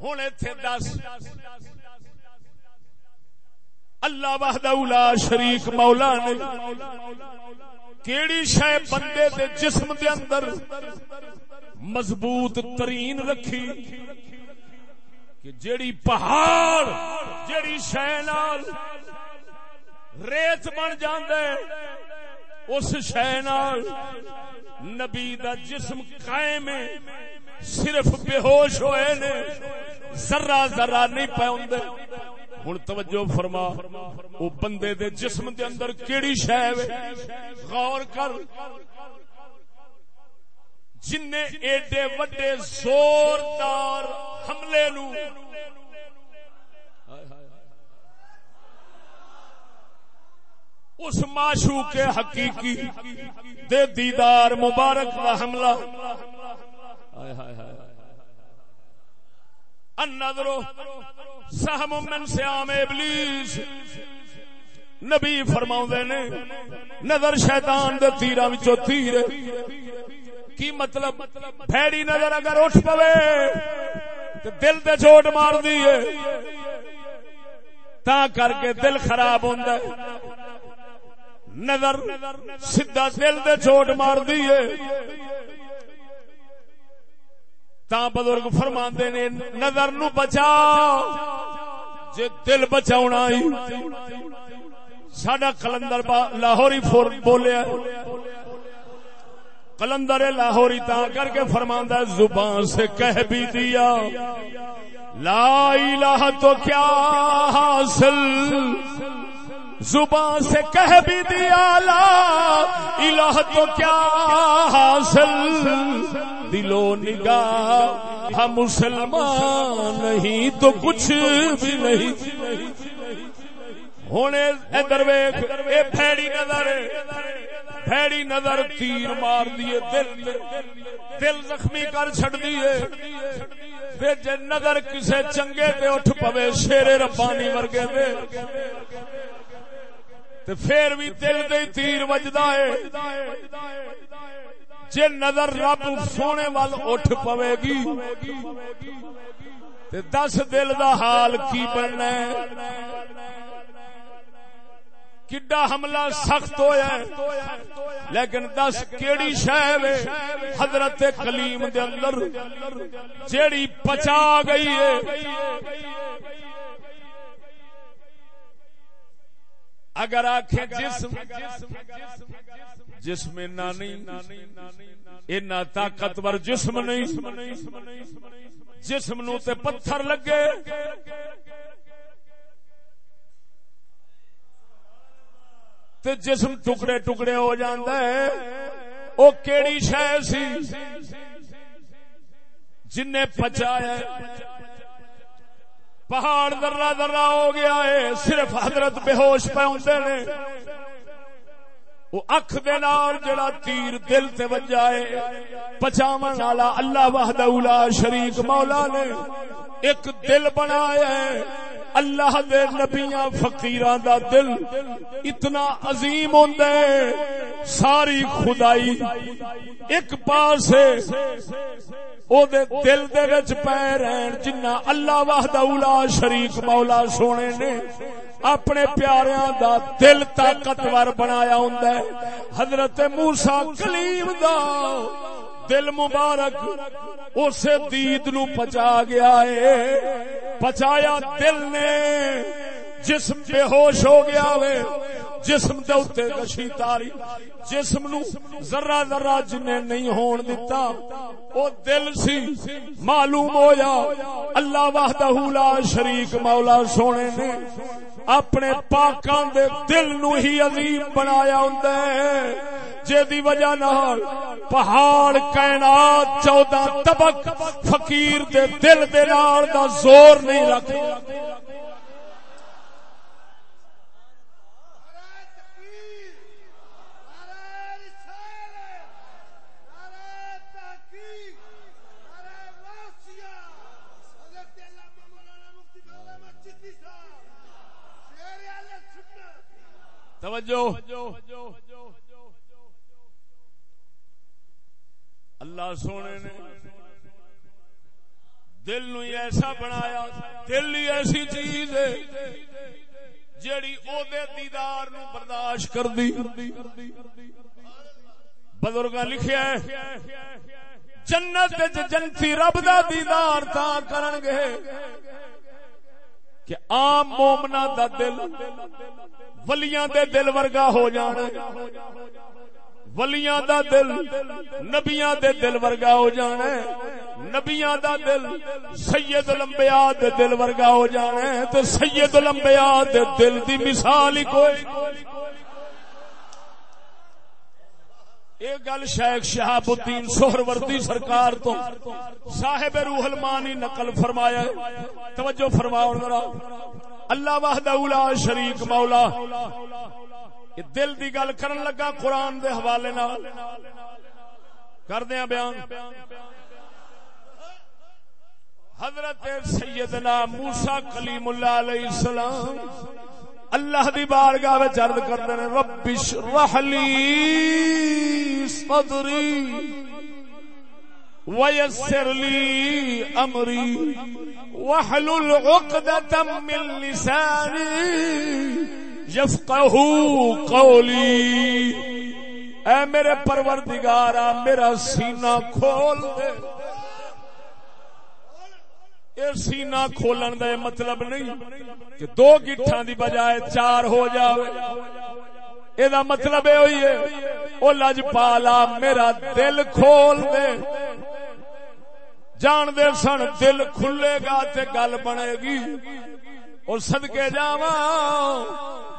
ہوں اتے دس، اللہ وحدہ شریک مولا نے کیڑی شہ بندے دے جسم دے اندر مضبوط ترین رکھی کہ جیڑی پہاڑ، جیڑی شہ نال ریت بن جاندے اس شہ نبی دا جسم قائم ہے، صرف بے ہوش ہوئے نے ذرا ذرا نہیں پہ ہوں توجہ فرما وہ بندے دے جسم دے اندر کیڑی شہ غور کر۔ جن ایڈے وڈے زوردار حملے نو اس معشو کے حقیقی دے دیدار مبارک کا حملہ۔ النظر سہم من سیام ابلیس۔ نبی فرما نے، نظر شیطان دے تیرا وچوں تیر۔ کی مطلب؟ بھیڑی نظر اگر اٹھ پوے تو دل تے چوٹ مار دیے تا کر کے دل خراب ہوندا ہے۔ نظر سیدھا دل دے چوٹ مار دیے تا بزرگ فرما نے، نظر نو بچا۔ جے دل بچاؤنا ہی۔ سڈا کلندر لاہوری فور بولیا کلندر لاہوری تا کر کے فرماندہ زبان سے کہہ بھی دیا۔ لا الہ تو کیا حاصل؟ زبان سے کہہ بھی دیا، لا الہ تو کیا حاصل؟ دلو نگاہ، ہم مسلمان نہیں تو کچھ بھی نہیں۔ ہوں ادھر ویخ اے پھیڑی نظر پھیڑی نظر تیر مار دیے دل دل زخمی کر چڑ دیے جے نظر کسے چنگے تے اٹھ پوے شیر ربانی ورگے دے تے پھر بھی دل دے تیر وجدا ہے۔ جے نظر رب سونے وال اٹھ پوے گی۔ تے دس دل دا حال کی بننا ہے۔ کڈا حملہ سخت ہویا ہے۔ لیکن دس کیڑی شہ حضرت کلیم دے اندر جیڑی پچا گئی ہے۔ اگر آخے جسم جسم نہیں طاقتور جسم نہیں۔ جسم نو تے پتھر لگے۔ تے جسم ٹکڑے ٹکڑے ہو جاندہ ہے او کیڑی شہ سی؟ جن نے پچایا پہاڑ ذرہ ذرہ ہو گیا ہے، صرف حضرت بے ہوش پہ نے۔ وہ اکھ دے نال جڑا تیر دل تے وجا ہے پچاون والا اللہ وحدہ لا شریک مولا نے ایک دل بنایا ہے۔ اللہ دے نبیاں فقیران دا دل اتنا عظیم ہوندا ہے۔ ساری خدائی ایک پاس ہے او دے دل دے وچ پے رہن جنہ اللہ وحدہ اولا شریک مولا سونے نے اپنے پیاریاں دا دل طاقتور بنایا ہوندا ہے حضرت موسی کلیم دا دل مبارک اس دید نو پچا گیا ہے پچایا دل نے جسم بے ہوش ہو گیا وے، جسم دے اوتے گشی تاری، جسم نو ذرہ ذرہ جنے نہیں ہون دتا۔ او دل سی معلوم ہویا، اللہ وحدہ لا شریک مولا سونے نے اپنے پاکاں دے دل نو ہی عظیم بنایا ہوندا ہے۔ جے دی وجہ نال پہاڑ، کائنات، چودہ طبق فقیر دے دل دے نال دا زور نہیں رکھ توجہ۔ اللہ سونے نے دل نو ایسا بنایا، دل ہی ایسی چیز ہے جیڑی او دے دیدار نو برداشت کر دی بزرگ لکھیا ہے، جنت جنتی رب دا دیدار تا کرن گے کہ عام مومنا دا دل ولیاں دے دل ورگا ہو جانا ولیاں دا دل نبیاں دے دل ورگا ہو جانا ہے نبیاں دا دل سید الانبیاء دے دل ورگا ہو جانا ہے تو سید الانبیاء دے دل دی مثال ہی کوئی۔ یہ گل شیخ شہاب الدین سہر وردی سرکار تو صاحب روح المانی نقل فرمایا توجہ فرماؤ ذرا۔ اللہ وحدہ اولا شریک مولا۔ دل دی گل کرن لگا قرآن دے حوالے نال۔ کر دیا بیان۔ حضرت سیدنا موسا کلیم اللہ علیہ السلام اللہ دی بارگاہ وچ عرض کردے نے رب اشرح لی صدری ويسر لي امري واحلل عقدة من لساني يفقهوا قولي اے میرے پروردگارا، میرا سینہ کھول دے۔ یہ سینا کھولن کا مطلب نہیں کہ دو گٹھا دی بجائے چار ہو جائے یہ مطلب یہ ہوئی ہے وہ لج پالا میرا دل کھول دے۔ جان دے سن دل کھلے گا تے گل بنے گی۔ اور سدکے جا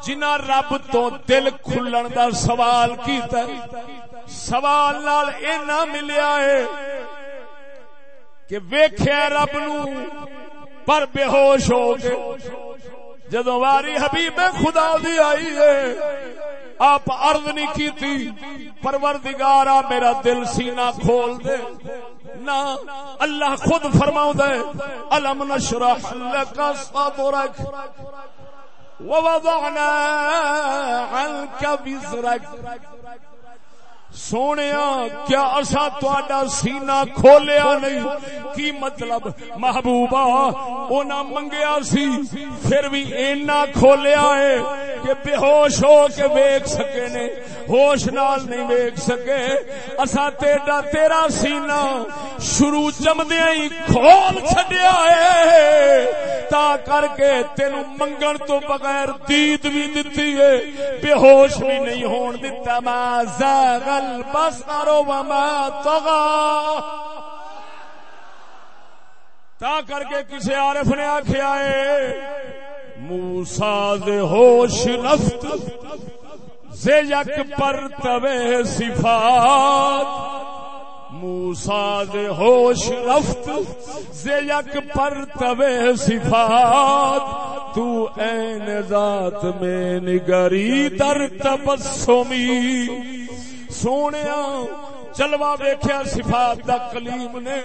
جنا رب تو دل کھلن دا سوال کیتا سوال نال اینا ملیا ہے کہ ویخیا رب نو پر بے ہوش ہو کے جدو واری حبیب خدا دی آئی ہے، آپ عرض نہیں کی تھی پروردگارا میرا دل سینہ کھول دے۔ نہ اللہ خود فرماؤ دے علم نشرح لکا صدرک ووضعنا عنك بزرک سونے کیا اصا تا سینہ کھولیا نہیں؟ کی مطلب؟ محبوبہ، اونا منگیا سی، پھر بھی اینا کھولیا ہے کہ بے ہوش ہو کے ویک سکے نے۔ ہوش نال نہیں ویک سکے۔ اصا تیرا تیرا سینہ شروع جمدیا ہی کھول چھڈیا ہے۔ تا کر کے تین منگن تو بغیر دید بھی دتی ہے۔ بے ہوش بھی نہیں ہون دتا ما زاغل البصر وما طغى. تا کر کے کسی عارف نے آخیا ہے موسا دے ہوش رفت سے یک پر تبے صفات. موسا دے ہوش رفت سے یک پر تبے صفات. تو این ذات میں نگری در تبسمی سونے چلوا ویخیا صفات دا کلیم نے،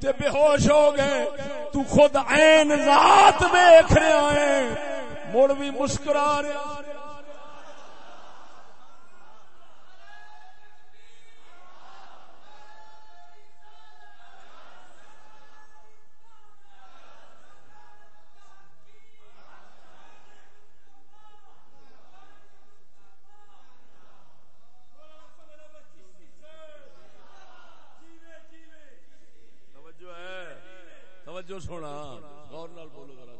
تے بے ہوش ہو گئے، تو خود عین ذات ویخ رہا ہے، مڑ بھی مسکرا رہا توجہ سونا غور نال بولو ذرا۔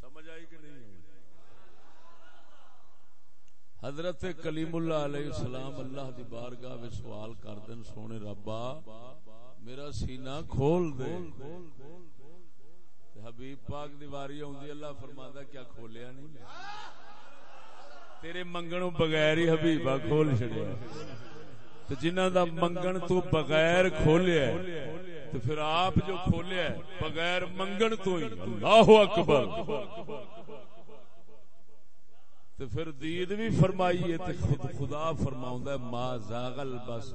سمجھ آئی کہ نہیں حضرت کلیم اللہ علیہ السلام اللہ دی بارگاہ میں سوال کر دین سونے ربا، میرا سینہ کھول دے۔ حبیب پاک دی واری آوندی، اللہ فرماندا کیا کھولیا نہیں؟ تیرے منگنوں بغیر ہی حبیبا کھول چھڑیا۔ تو جنہ دا منگن تو بغیر کھولیا تو پھر آپ جو کھولیا بغیر منگن تو ہی۔ اللہ اکبر۔ تو پھر دید بھی فرمائیے تو خود خدا فرماؤں ہے، ما زاغل بس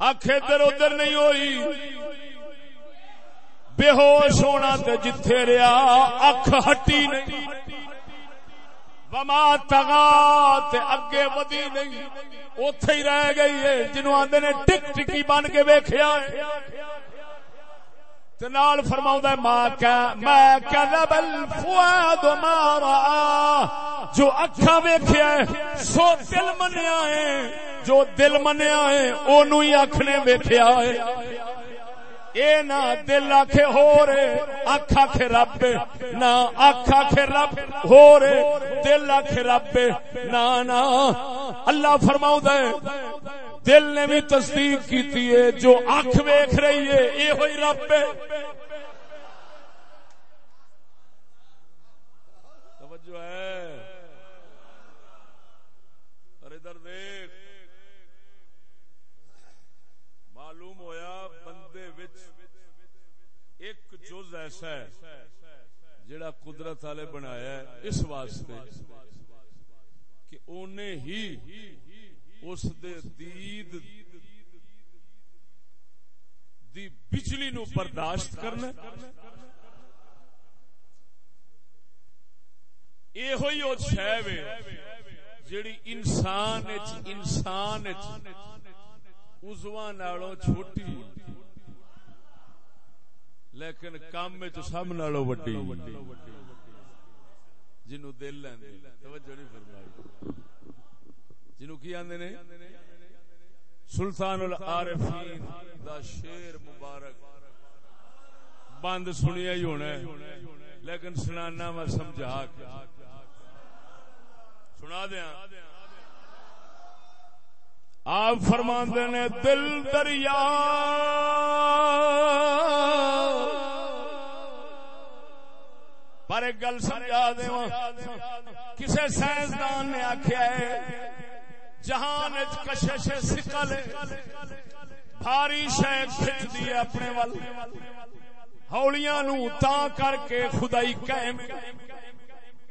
اکھ ادھر ادھر نہیں ہوئی۔ بے ہوش ہونا تے جتھے رہا اکھ ہٹی نہیں۔ وما تغا تے اگے ودی نہیں۔ اوتھے ہی رہ گئی ہے جنوں آندے نے ٹک ٹکی بن کے ویکھیا ہے۔ تے نال فرماوندا ہے ما کا ما کذب الفؤاد ما را جو اکھاں ویکھیا ہے، سو دل منیا ہے جو دل منیا ہے اونوں ہی اکھ نے ویکھیا ہے۔ اے نہ دل آخ ہو رے اکھ آخ رب نہ اکھ آخ رب ہو رے، دل آخ رب نہ نہ اللہ فرماؤ دے دل نے بھی تصدیق کی ہے، جو اکھ ویخ رہی ہے یہ ہوئی رب توجہ ہے اور ادھر دیکھ معلوم ہویا بندے وچ ایک جز ایسا ہے جڑا قدرت والے بنایا ہے اس واسطے کہ انہیں ہی اس دے دید دی بجلی نو برداشت کرنا یہ ہوئی وہ شہ جیڑی انسان انسان ازواں نالوں چھوٹی لیکن کام سب نالوں وڈی۔ جنو دل لیندے، توجہ نہیں فرمائی۔ جنو کی آندے نے؟ سلطان العارفین دا شیر مبارک۔ بند سنیا ہی ہونا ہے۔ لیکن سنانا میں سمجھا کے۔ سنا دیا۔ آپ فرما نے دل دریا۔ پر ایک گل سمجھا دے کسی سائنسدان نے آخیا ہے، جہان کشش سکل بھاری شہ کھچ دی اپنے ول ہولیاں نو تا کر کے خدائی قائم۔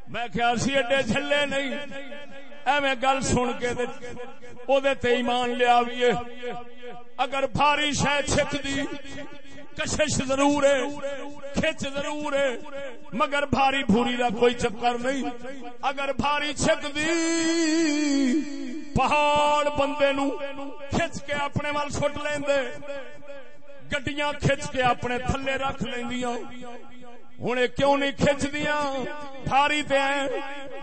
میں خیال سی ایڈے جھلے نہیں۔ ایویں گل سن کے او دے تے ایمان لیا بھی اگر بھاری شہ چھک دی کشش ضرور ہے، کھچ ضرور ہے، مگر بھاری بھوری دا کوئی چکر نہیں۔ اگر بھاری چھک دی پہاڑ بندے نو کھچ کے اپنے وال سٹ لیندے، گڈیاں کھچ کے اپنے تھلے رکھ لیندیاں۔ ہوں کیوں نہیں کھچ دیا بھاری تے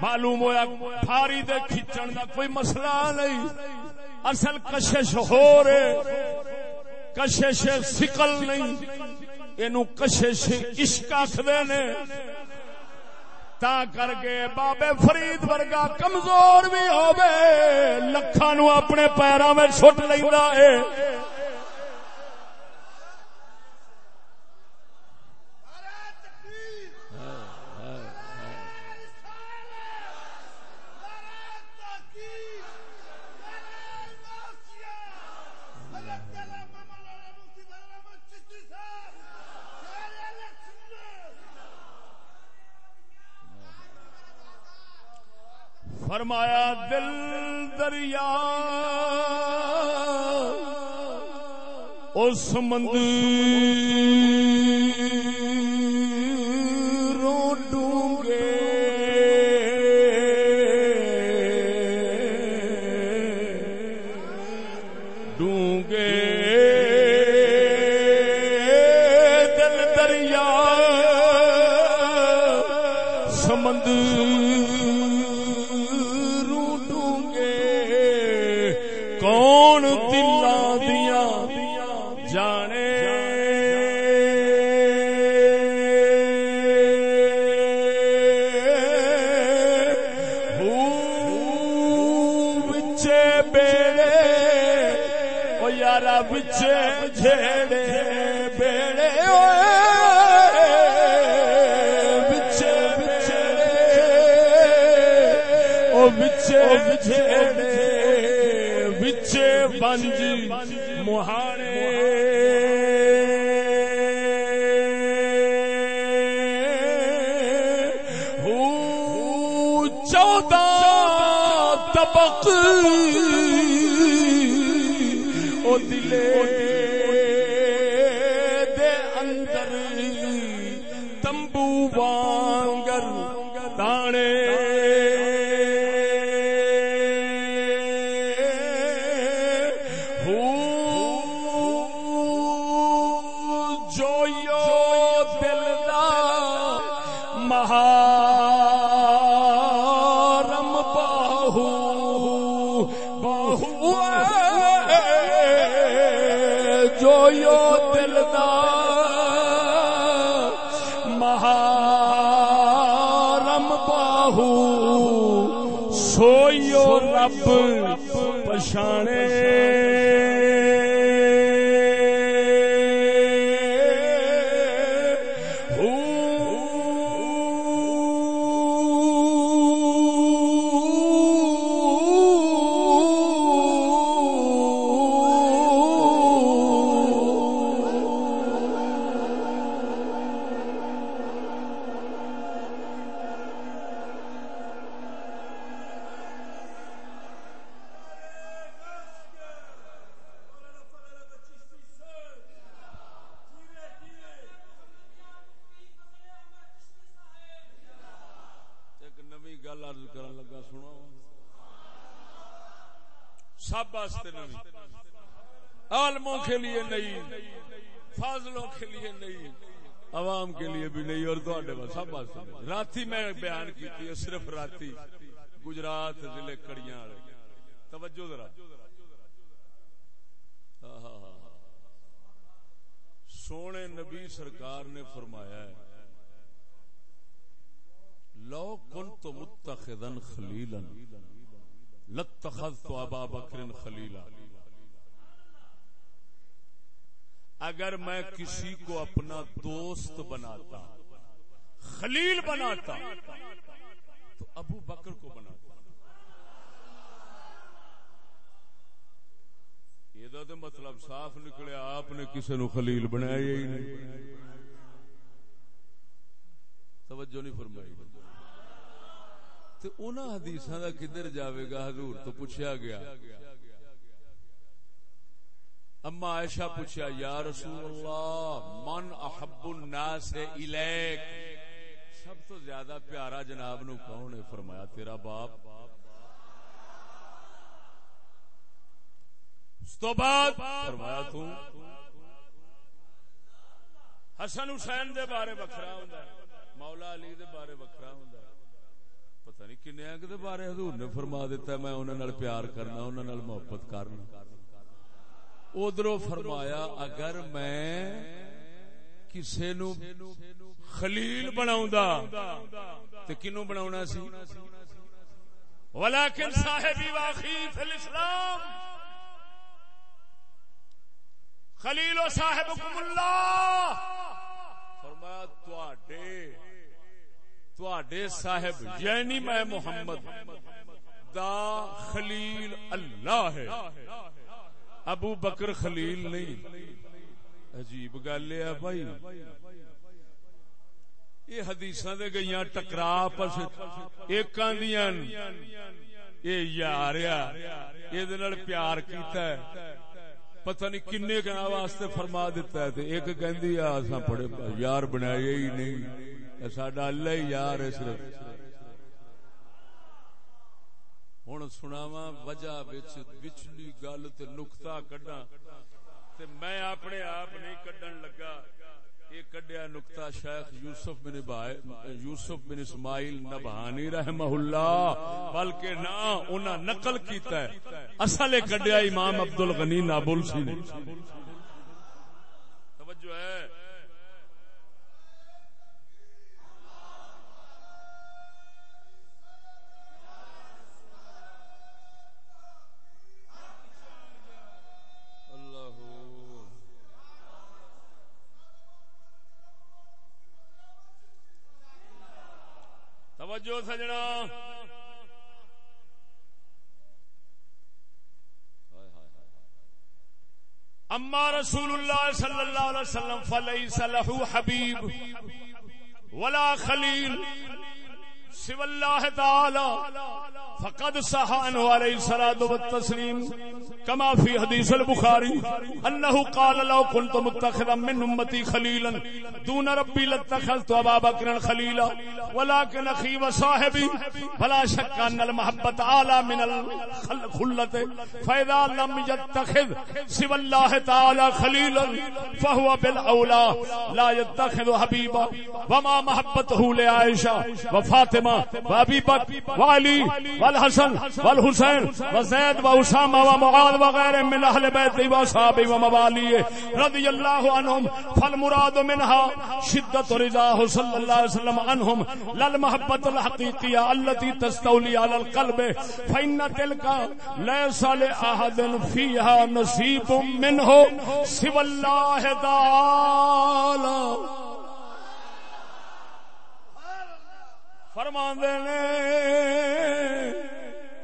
معلوم ہوا بھاری دے کھچن دا کوئی مسئلہ نہیں۔ اصل کشش ہو رہے۔ کشش سکل نہیں۔ اینو کشش عشق آخر نے۔ تا کر کے بابے فرید ورگا کمزور بھی ہوے لکھاں نو اپنے پیراں میں سٹ لیندا ہے فرمایا دل دریا اس سمندر واسطے نہیں۔ عالموں کے لیے نہیں، فاضلوں کے لیے نہیں، عوام کے لیے بھی نہیں، اور تھوڑے سب واسطے نہیں۔ راتی میں بیان کی صرف راتی گجرات ضلع کڑیاں توجہ ذرا۔ سونے نبی سرکار نے فرمایا ہے، لو کن تو متخذن خلیلا۔ لتخذ ابا بکر خلیلا اگر میں کسی کو اپنا دوست بناتا، خلیل بناتا، تو ابو بکر کو بناتا۔ یہ تو مطلب صاف نکلے، آپ نے کسی نو خلیل بنایا ہی نہیں۔ توجہ نہیں فرمائی۔ تو انہاں حدیثاں دا کدھر جاوے گا؟ حضور تو پوچھا گیا۔ اما عائشہ پوچھا یا رسول اللہ، من احب الناس الیک؟ سب تو زیادہ پیارا جناب نو کون ہے؟ فرمایا، تیرا باپ۔ اس تو بعد فرمایا، تو حسن حسین دے بارے وکھرا ہوندا مولا علی دے بارے وکھرا ہوندا پتہ نہیں کنے اگ دے بارے حضور نے فرما دیتا ہے، میں انہاں نال پیار کرنا، انہاں نال محبت کرنا۔ ادھر فرمایا، اگر میں کسی نو خلیل بنا تو کنو بنا سی؟ ولیکن صاحبی واقعی فی الاسلام، خلیل و صاحبکم اللہ۔ فرمایا، تواڈے تواڈے صاحب یعنی میں محمد، دا خلیل اللہ ہے۔ ابو بکر خلیل نہیں۔ عجیب گل ہے بھائی۔ یہ حدیث دے گئی ٹکرا آپس ایک یہ یار یہ پیار کیتا ہے۔ پتہ نہیں کنے گنا واسطے فرما دیتا ہے ایک کہندی ہے پڑے یار بنایا ہی نہیں۔ ساڈا اللہ ہی یار ہے صرف ہوں سناوا وجہ بچلی گل تے نکتا کڈا میں اپنے آپ نہیں کڈن لگا یہ کڈیا نکتا شیخ یوسف بن یوسف بن اسماعیل نبہانی رحمہ اللہ بلکہ نہ انہاں نقل کیتا ہے اصل کڈیا امام عبد الغنی نابل نے توجہ ہے توجہ سجنا۔ اما رسول اللہ صلی اللہ علیہ وسلم فلیس له حبیب ولا خلیل سو اللہ تعالی فقد صح عنه عليه الصلاه والتسليم كما في حديث البخاري انه قال لو كنت متخذا من امتي خليلا دون ربي لاتخذت ابا بكر خليلا ولكن اخي وصاحبي فلا شك ان المحبه اعلى من الخلة فاذا لم يتخذ سوى الله تعالى خليلا فهو بالاولى لا يتخذ حبيبا وما محبته لعائشه وفاطمه وابي بكر وعلي والحسن والحسین وزید واسامہ ومعاذ وغيرهم من اهل بيت واصحابه ومواليه رضي الله عنهم فالمراد منها شدة رضاه صلى الله عليه وسلم عنهم لا المحبة الحقيقية التي تستولي على القلب، فإن تلك ليس لأحد فيها نصيب منه سوى الله تعالى فرماندے نے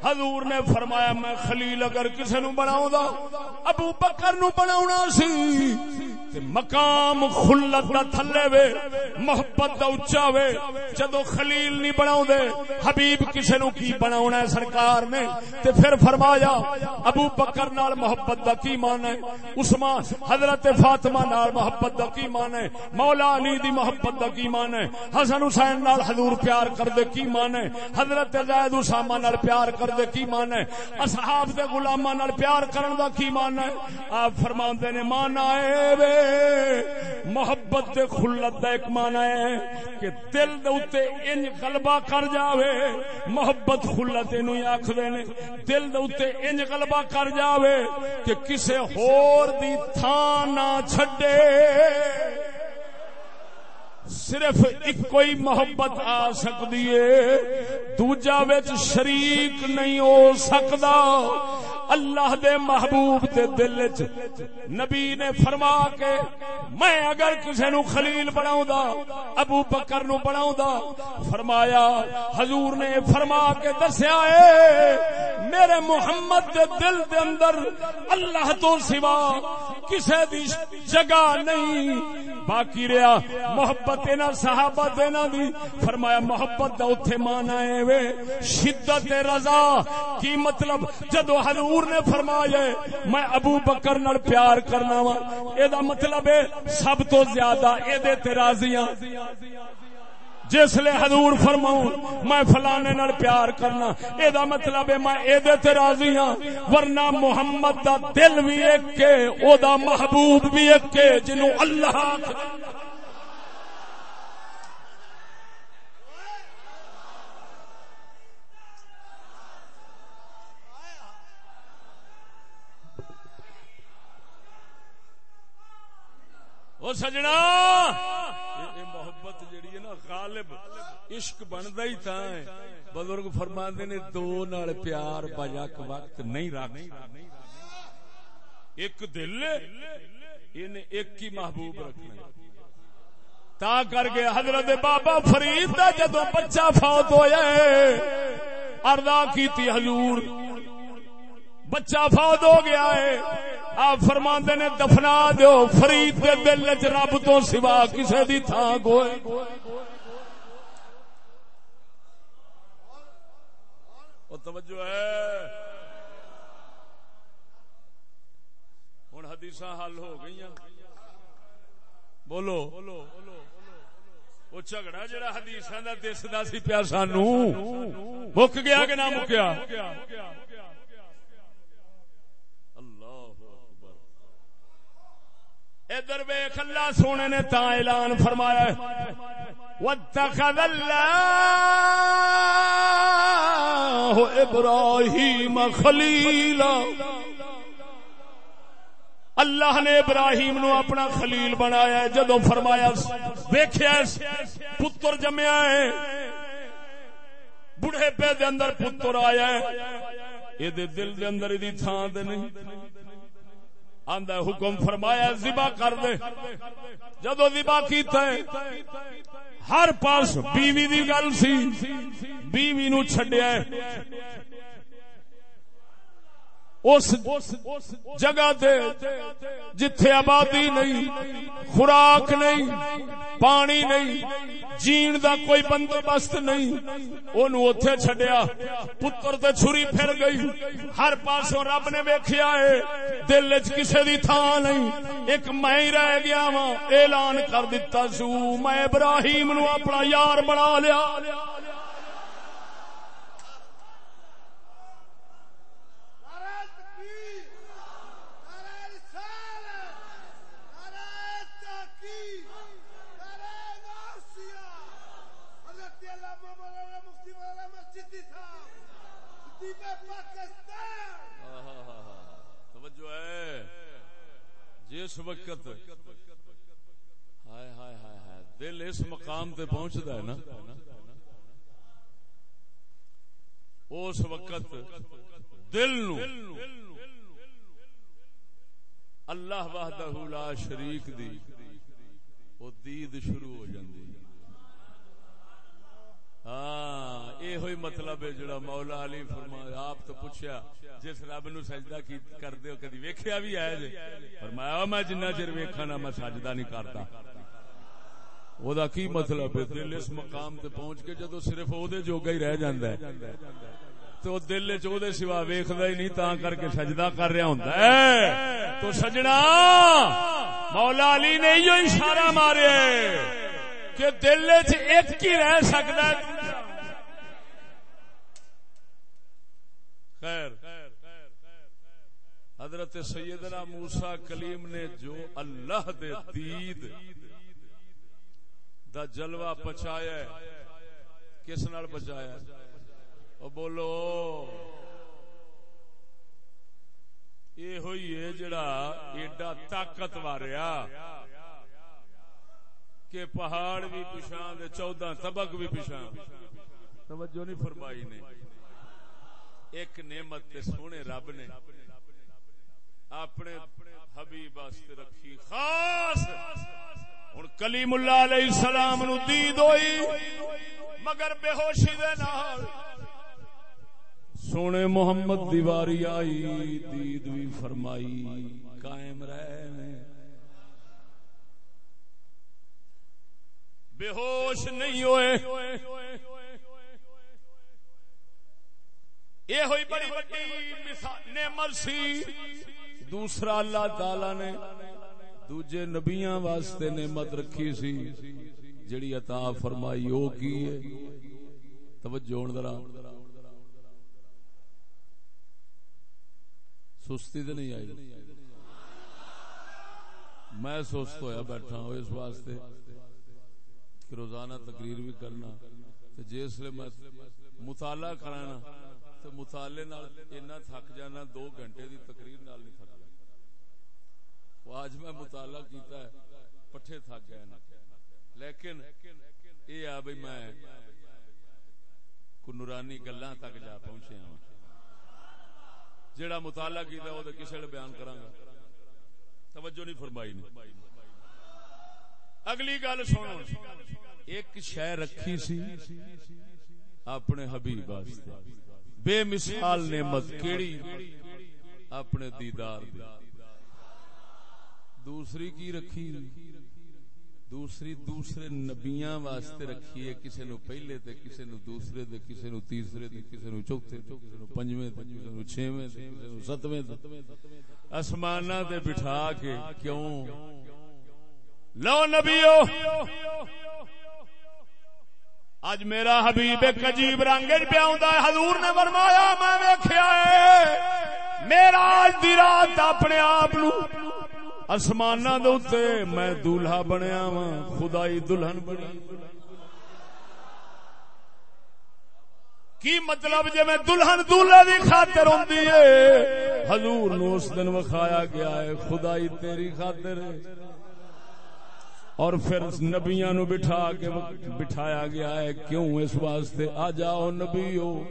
حضور نے فرمایا، میں خلیل اگر کسی نو بناؤں دا ابو بکر نو بناؤنا سی۔ تے مقام خلت دا تھلے وے، محبت دا اچا وے۔ جدو خلیل نہیں بناؤ دے حبیب کسے نو کی بناونا ہے سرکار نے؟ تے پھر فرمایا، ابو بکر نال محبت دا کی مان ہے؟ عثمان، حضرت فاطمہ نال محبت دا کی مان ہے؟ مولا علی دی محبت دا کی مان ہے؟ حسن حسین نال حضور پیار کر دے کی مان ہے؟ حضرت زید اسامہ نال پیار کر دے کی مان ہے؟ اصحاب دے غلاماں نال پیار کرن دا کی مان ہے؟ آپ فرماندے نے مان آئے وے محبت دے خلت دا ایک مان ہے کہ دل دے اوتے انج غلبہ کر جاوے، محبت خلت اینو ہی آکھدے نے۔ دل دے اوتے انج غلبہ کر جاوے کہ کسے ہور دی تھاں نہ چھڈے۔ صرف ایک کوئی محبت آ سکتی ہے، دوجا وچ شریک نہیں ہو سکتا اللہ دے محبوب دے دل وچ نبی نے فرما کے میں اگر کسی نو خلیل بناؤں دا ابو بکر نو بناؤں دا فرمایا، حضور نے فرما کے دسیا ہے، میرے محمد دے دل دے اندر اللہ تو سوا کسے دی جگہ نہیں۔ باقی رہا محبت انہاں صحابہ دینا دی۔ فرمایا، محبت دا اوتھے مانا ہے وے، شدت رضا، کی مطلب؟ جدو حضور حضور نے فرمایا میں ابو بکر نال پیار کرنا وا۔ اے دا مطلب ہے، سب تو زیادہ اے دے تے راضیاں۔ جس لے حضور فرماؤں، میں فلانے نال پیار کرنا۔ اے دا مطلب ہے، میں اے دے تے راضی ہاں ورنہ محمد دا دل بھی ایک کے او دا محبوب بھی ایک کے جنوں اللہ او سجنا! محبت جڑی ہے نا غالب، عشق بندا ہی تھا ہے۔ بزرگ فرماندے نے دو نال پیار بجاک وقت نہیں رکھ۔ ایک دل انہیں ایک ہی محبوب رکھنا۔ تا کر کے حضرت بابا فرید دا جدو بچہ فوت ہویا ہے اردا کیتی، حضور بچہ فوت ہو گیا ہے۔ آپ فرماندے نے دفنا دیو فرید دے دل چ رب تو سوا کسے دی تھان کوئی۔ او توجہ ہے۔ ہن حدیثاں حل ہو گئی بولو۔ وہ جھگڑا جڑا حدیثاں دا دسدا سی پیا سانو۔ مک گیا کہ نہ مکیا؟ ادھر ویخ اللہ سونے نے تا اعلان فرمایا واتخذ اللہ ابراہیم خلیلا اللہ نے ابراہیم نو اپنا خلیل بنایا ہے۔ جدو فرمایا ویخیا پتر جمیا ہے۔ بڑھے پے دے اندر پتر آیا ہے۔ یہ دل دے اندر دی تھان دے نہیں۔ آندا حکم فرمایا، ذبح کر دے۔ جدو ذبح کیتا ہے، ہر پاس بیوی دی گل سی۔ بیوی نو چھڈیا ہے۔ اس جگہ تے جتھے آبادی نہیں، خوراک نہیں، پانی نہیں، جین دا کوئی بندوبست نہیں، اونوں اوتھے چھڈیا، پتر تے چھری پھر گئی۔ ہر پاسوں رب نے ویکھیا ہے، دل وچ کسے دی تھاں نہیں۔ ایک میں ہی رہ گیا وا اعلان کر دتا سو میں ابراہیم نو اپنا یار بنا لیا۔ اس وقت۔ ہائے ہائے ہائے ہائے۔ دل اس مقام تے پہنچتا ہے نا۔ اس وقت دل نو اللہ وحدہ لا شریک دی او دید شروع ہو جاندی۔ ہاں یہ ہوئی مطلب ہے جڑا مولا علی فرمایا، آپ تو پوچھا جس رب نو سجدہ کی کر دیو کدی ویکھیا بھی ہے جے؟ فرمایا، میں جنہ چر ویکھا نہ میں سجدہ نہیں کرتا۔ او دا کی مطلب ہے؟ دل اس مقام تے پہنچ کے جدو صرف او دے جوگا ہی رہ جاندا ہے۔ تو دل چ او دے سوا ویکھدا ہی نہیں، تاں کر کے سجدہ کر رہا ہوندا ہے۔ تو سجنا، مولا علی نے یہ اشارہ مارے۔ کہ دل ایک ہی رہ سکتا ہے؟ خیر. حضرت سیدنا موسا کلیم نے جو اللہ دے دید دا جلوہ پچایا کس نال پچایا او بولو، یہ ہوئی ہے جڑا ایڈا طاقت واریا کہ پہاڑ بھی پچھان دے چودہ طبق بھی پچھان توجہ نہیں فرمائی نے۔ ایک نعمت تے سونے رب نے اپنے حبیب واسطے رکھی۔ خاص ہن کلیم اللہ علیہ السلام نو دید ہوئی، مگر بے ہوشی دے نال سونے محمد دیواری آئی، دید بھی فرمائی، قائم رہے۔ بے ہوش نہیں ہوئے۔ یہ ہوئی بڑی بڑی نعمت سی دوسرا اللہ تعالی نے دوجے نبیاں واسطے نعمت رکھی سی۔ جڑی عطا فرمائی او کی ہے؟ توجہ ہن ذرا۔ سستی تو نہیں آئی۔ میں سست ہویا بیٹھا ہوں اس واسطے۔ کہ روزانہ تقریر بھی کرنا جس لیے میں مطالعہ کرانا تو مطالعے اتنا تھک جانا، دو گھنٹے دی تقریر نال نہیں تھک جانا۔ آج میں مطالعہ کیتا ہے، پٹھے تھک گئے نا لیکن یہ آ بھائی میں کو نورانی گلاں تک جا پہنچے ہوں جیڑا مطالعہ کیتا ہے، وہ کسی نے بیان کرا گا۔ توجہ نہیں فرمائی نے۔ اگلی گل سنو۔ ایک شہ رکھی سی اپنے حبیب واسطے۔ بے مثال نعمت کیڑی اپنے دیدار دی۔ دوسری کی رکھی؟ دوسری دوسرے نبیاں واسطے رکھی ہے کسی نو پہلے تے کسی نو دوسرے تے کسی نو تیسرے تے کسی نو چوتھے تے کسی نو پنجویں تے کسی نو چھویں تے کسی نو ستویں تے۔ اسماناں تے بٹھا کے کیوں؟ لو نبیو! اج میرا حبیب ایک عجیب رنگ پہ آندا حضور نے فرمایا، میں ویکھیا میرا اج دی رات اپنے آپ نو آسمانہ دے میں دولہا بنیا وا خدائی دلہن بنی۔ کی مطلب جے میں دلہن دولہا دی خاطر ہوندی ہے؟ حضور نو اس دن وکھایا گیا ہے، خدائی تیری خاطر ہے۔ اور پھر نبیاں نو بٹھا کے بٹھایا گیا ہے، کیوں اس واسطے؟ آ جاؤ نبیو۔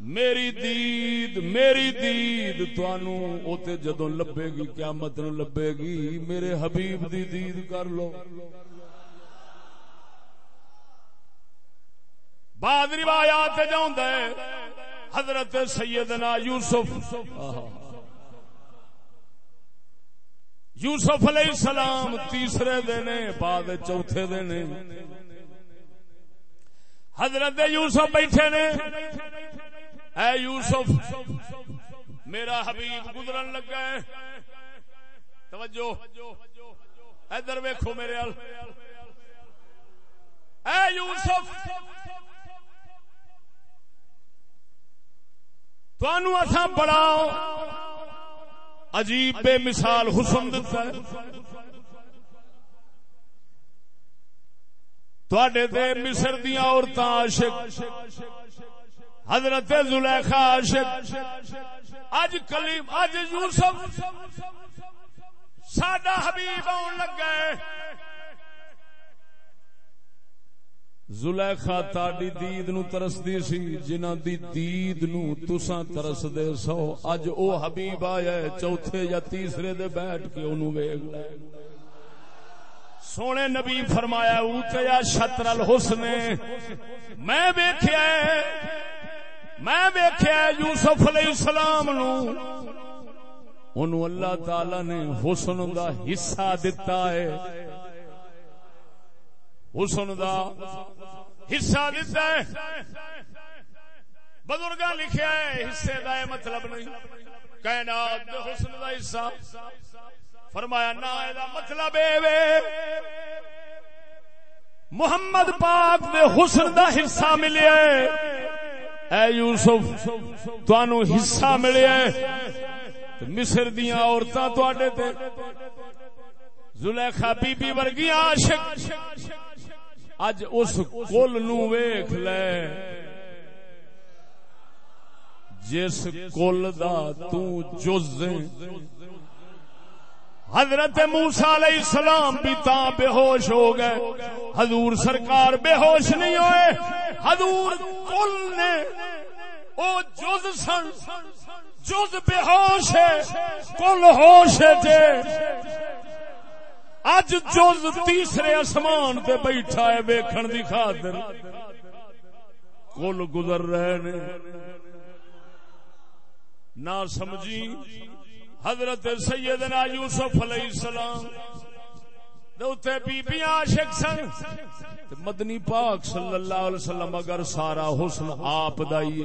میری دید میری دید توانو اوتے جدو لبے گی، قیامت نو لبے گی۔ میرے حبیب دی دید کر لو۔ بعد روایات جاؤں حضرت سیدنا یوسف۔ آہا۔ یوسف علیہ السلام تیسرے دن بعد چوتھے دن حضرت یوسف بیٹھے نے۔ اے یوسف، میرا حبیب گزرن لگا ہے۔ توجہ۔ ادھر ویکھو میرے ال اے یوسف تھانو اساں بڑا عجیب بے مثال حسن دتا ہے۔ تواڈے تے مصر دیاں عورتاں عاشق۔ حضرت زلیخا عاشق۔ اج کلیم اج یوسف ساڈا حبیب آن لگا ہے۔ زلیخا تاڈی دید نو ترسدی سی، جنہاں دی دید نو تساں ترس دے سو۔ اج او حبیب آیا ہے، چوتھے یا تیسرے دے بیٹھ کے اونوں ویکھ لے۔ سونے نبی فرمایا اوتیا شطر الحسن۔ میں ویکھیا میں ویکھیا یوسف علیہ السلام نو۔ انہوں اللہ تعالی نے حسن دا حصہ دتا ہے۔ حسن دا حصہ دتا ہے۔ بزرگ لکھیا ہے، حصے دا مطلب نہیں۔ کائنات دے حسن دا حصہ۔ فرمایا نا دا مطلب اے محمد پاک دے حسن دا حصہ ملیا ہے۔ اے یوسف تانو حصہ ملیا ہے۔ مصر دیا عورتاں تواڈے تے۔ زلیخا بی بی ورگی عاشق۔ اج اس کل نو ویکھ لے۔ جس کل دا تو جز۔ حضرت موسا علیہ السلام بھی تا بے ہوش ہو گئے۔ حضور سرکار بے ہوش نہیں ہوئے۔ حضور کل نے او جز سن۔ جز بے ہوش ہے۔ کل ہوش ہے جے۔ اج جز تیسرے آسمان تے بیٹھا ہے ویکھن دی خاطر، کل گزر رہے نے۔ نہ سمجھی حضرت سیدنا یوسف علیہ السلام دوتے بی بی عاشق سن۔ مدنی پاک صلی اللہ علیہ وسلم اگر سارا حسن آپ دائی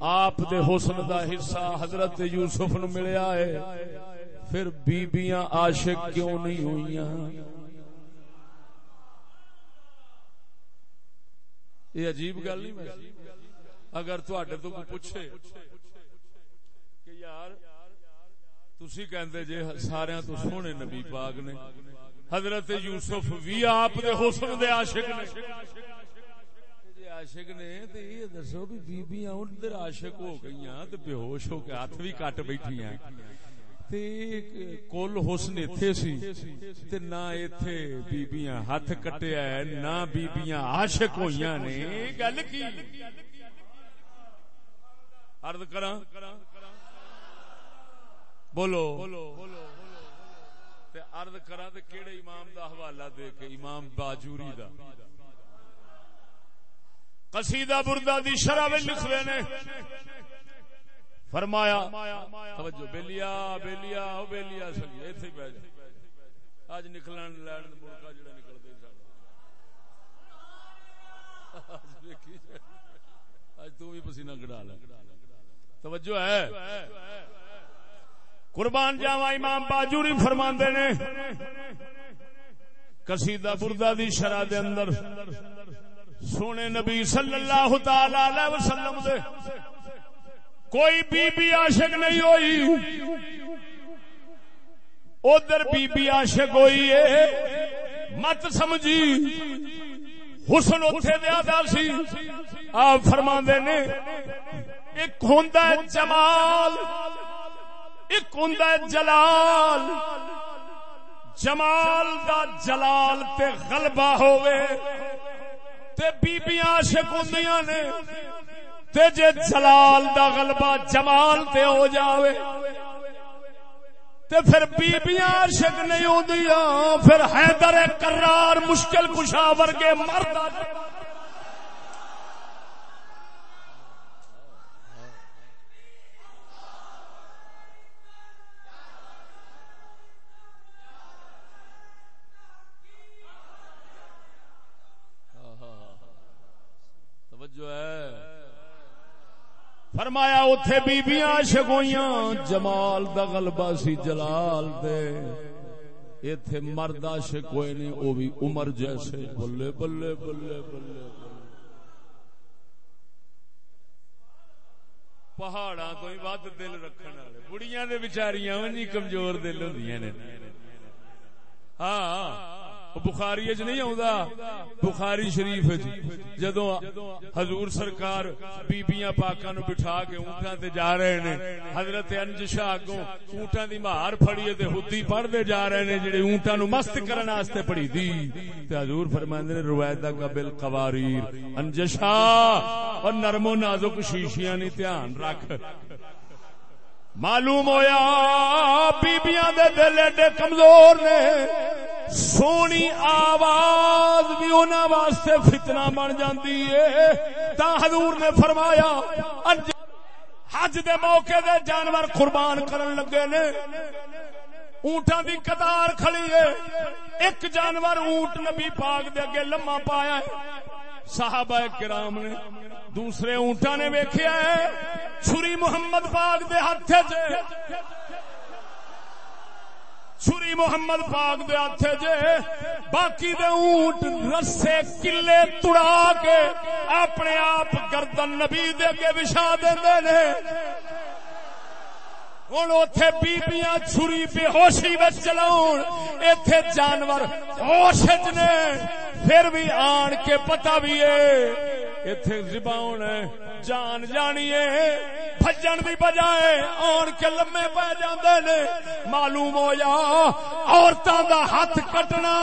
آپ دے حسن دا حصہ حضرت یوسف نو ملیا ہے۔ پھر بیبیاں عاشق کیوں نہیں ہوئیاں؟ یہ عجیب گل نہیں میں، اگر تھوڑے تو پوچھے کہ یار، تسی کہندے جے سارے تو سونے نبی پاک نے، حضرت یوسف بھی آپ دے حسن دے عاشق نے۔ عاشق نے تے یہ دسو بھی بیبیاں اندر عاشق ہو گئیاں تے بے ہوش ہو کے ہاتھ بھی کٹ بیٹھیاں۔ تے کل حسن ایتھے سی تے نہ ایتھے بیبیاں ہاتھ کٹیا ہے نہ بیبیاں عاشق ہویاں نے گل کی عرض کراں بولو ارد کرا تو کہڑے امام دا حوالہ دے کے امام باجوری دا قصیدہ بردا دی شرح میں لکھ رہے نے فرمایا، توجہ، بیلیا بیلیا، او بیلیا سنگی ایتھے بیٹھ جا۔ اج نکلن لین ملکا جڑا نکل دے سن۔ اج تو بھی پسینہ کڈا لے۔ توجہ ہے۔ قربان جاوا امام باجوری فرما نے۔ کسیدہ بردا دی شرح دے اندر سونے نبی صلی اللہ تعالی علیہ وسلم دے۔ کوئی بی بی عاشق نہیں ہوئی۔ ادھر بی بی عاشق ہوئی ہے۔ مت سمجھی۔ حسن اتے دیا سی۔ آپ فرما نے، ایک ہوں جمال، ایک ہوں جلال۔ جمال دا جلال تے غلبہ ہوئے تے بیبیاں عاشق ہوندیاں نے۔ تے جے جلال دا غلبہ جمال تے ہو جاوے، تے پھر بیبیاں عاشق نہیں ہوندیاں، پھر حیدر کرار مشکل کشا ورگے مرد جو ہے۔ فرمایا اتے بیبیاں شگوئیاں، جمال دا غلبہ سی جلال دے۔ ایتھے مرد عاشق کوئی نہیں، او بھی عمر جیسے۔ بلے بلے بلے بلے پہاڑاں تو ہی ود دل رکھن والے۔ بڑیاں دے بیچاریاں ونجی کمزور دل ہوندیاں نے۔ ہاں بخاری چ نہیں بخاری شریف جدو حضور سرکار بیبیاں پاکاں نو بٹھا کے اونٹاں تے جا رہے نے، حضرت انجشا اگوں اونٹاں دی مہار پھڑی تے ہدی پڑھدے جا رہے نے، جڑے اونٹاں نو مست کرن واسطے پڑھی دی۔ تے حضور فرماندے نے روایت کا بل قواریر۔ انجشا اور نرم و نازک شیشیاں نہیں دھیان رکھ۔ معلوم ہویا، بیبیاں دے دل ایڈے کمزور نے۔ سونی آواز بھی انہوں واسطے فتنہ بن جاندی ہے۔ تا حضور نے فرمایا حج دے موقع دے جانور قربان کرن لگے نے۔ اونٹاں دی قطار کھڑی ہے۔ ایک جانور اونٹ نبی پاک دے اگے لما پایا ہے۔ صحابہ کرام نے دوسرے اونٹا نے ویکھیا ہے۔ چھری محمد پاک دے ہاتھ چ چھری محمد پاک دے ہاتھ جے، باقی دے اونٹ رسے، کلے تڑا کے اپنے آپ گردن نبی دے کے بچھا دے نے۔ ہوں اتے بیبیاں چھری بے ہوشی بچ چلاؤ اتے جانور ہوش نے، پھر بھی آن کے پتا بھی ہے اتے زبان جان جانیے بجن بھی بجائے، آن کے لمے پہ جاندے نے۔ معلوم ہو جا عورتوں دا ہاتھ کٹنا،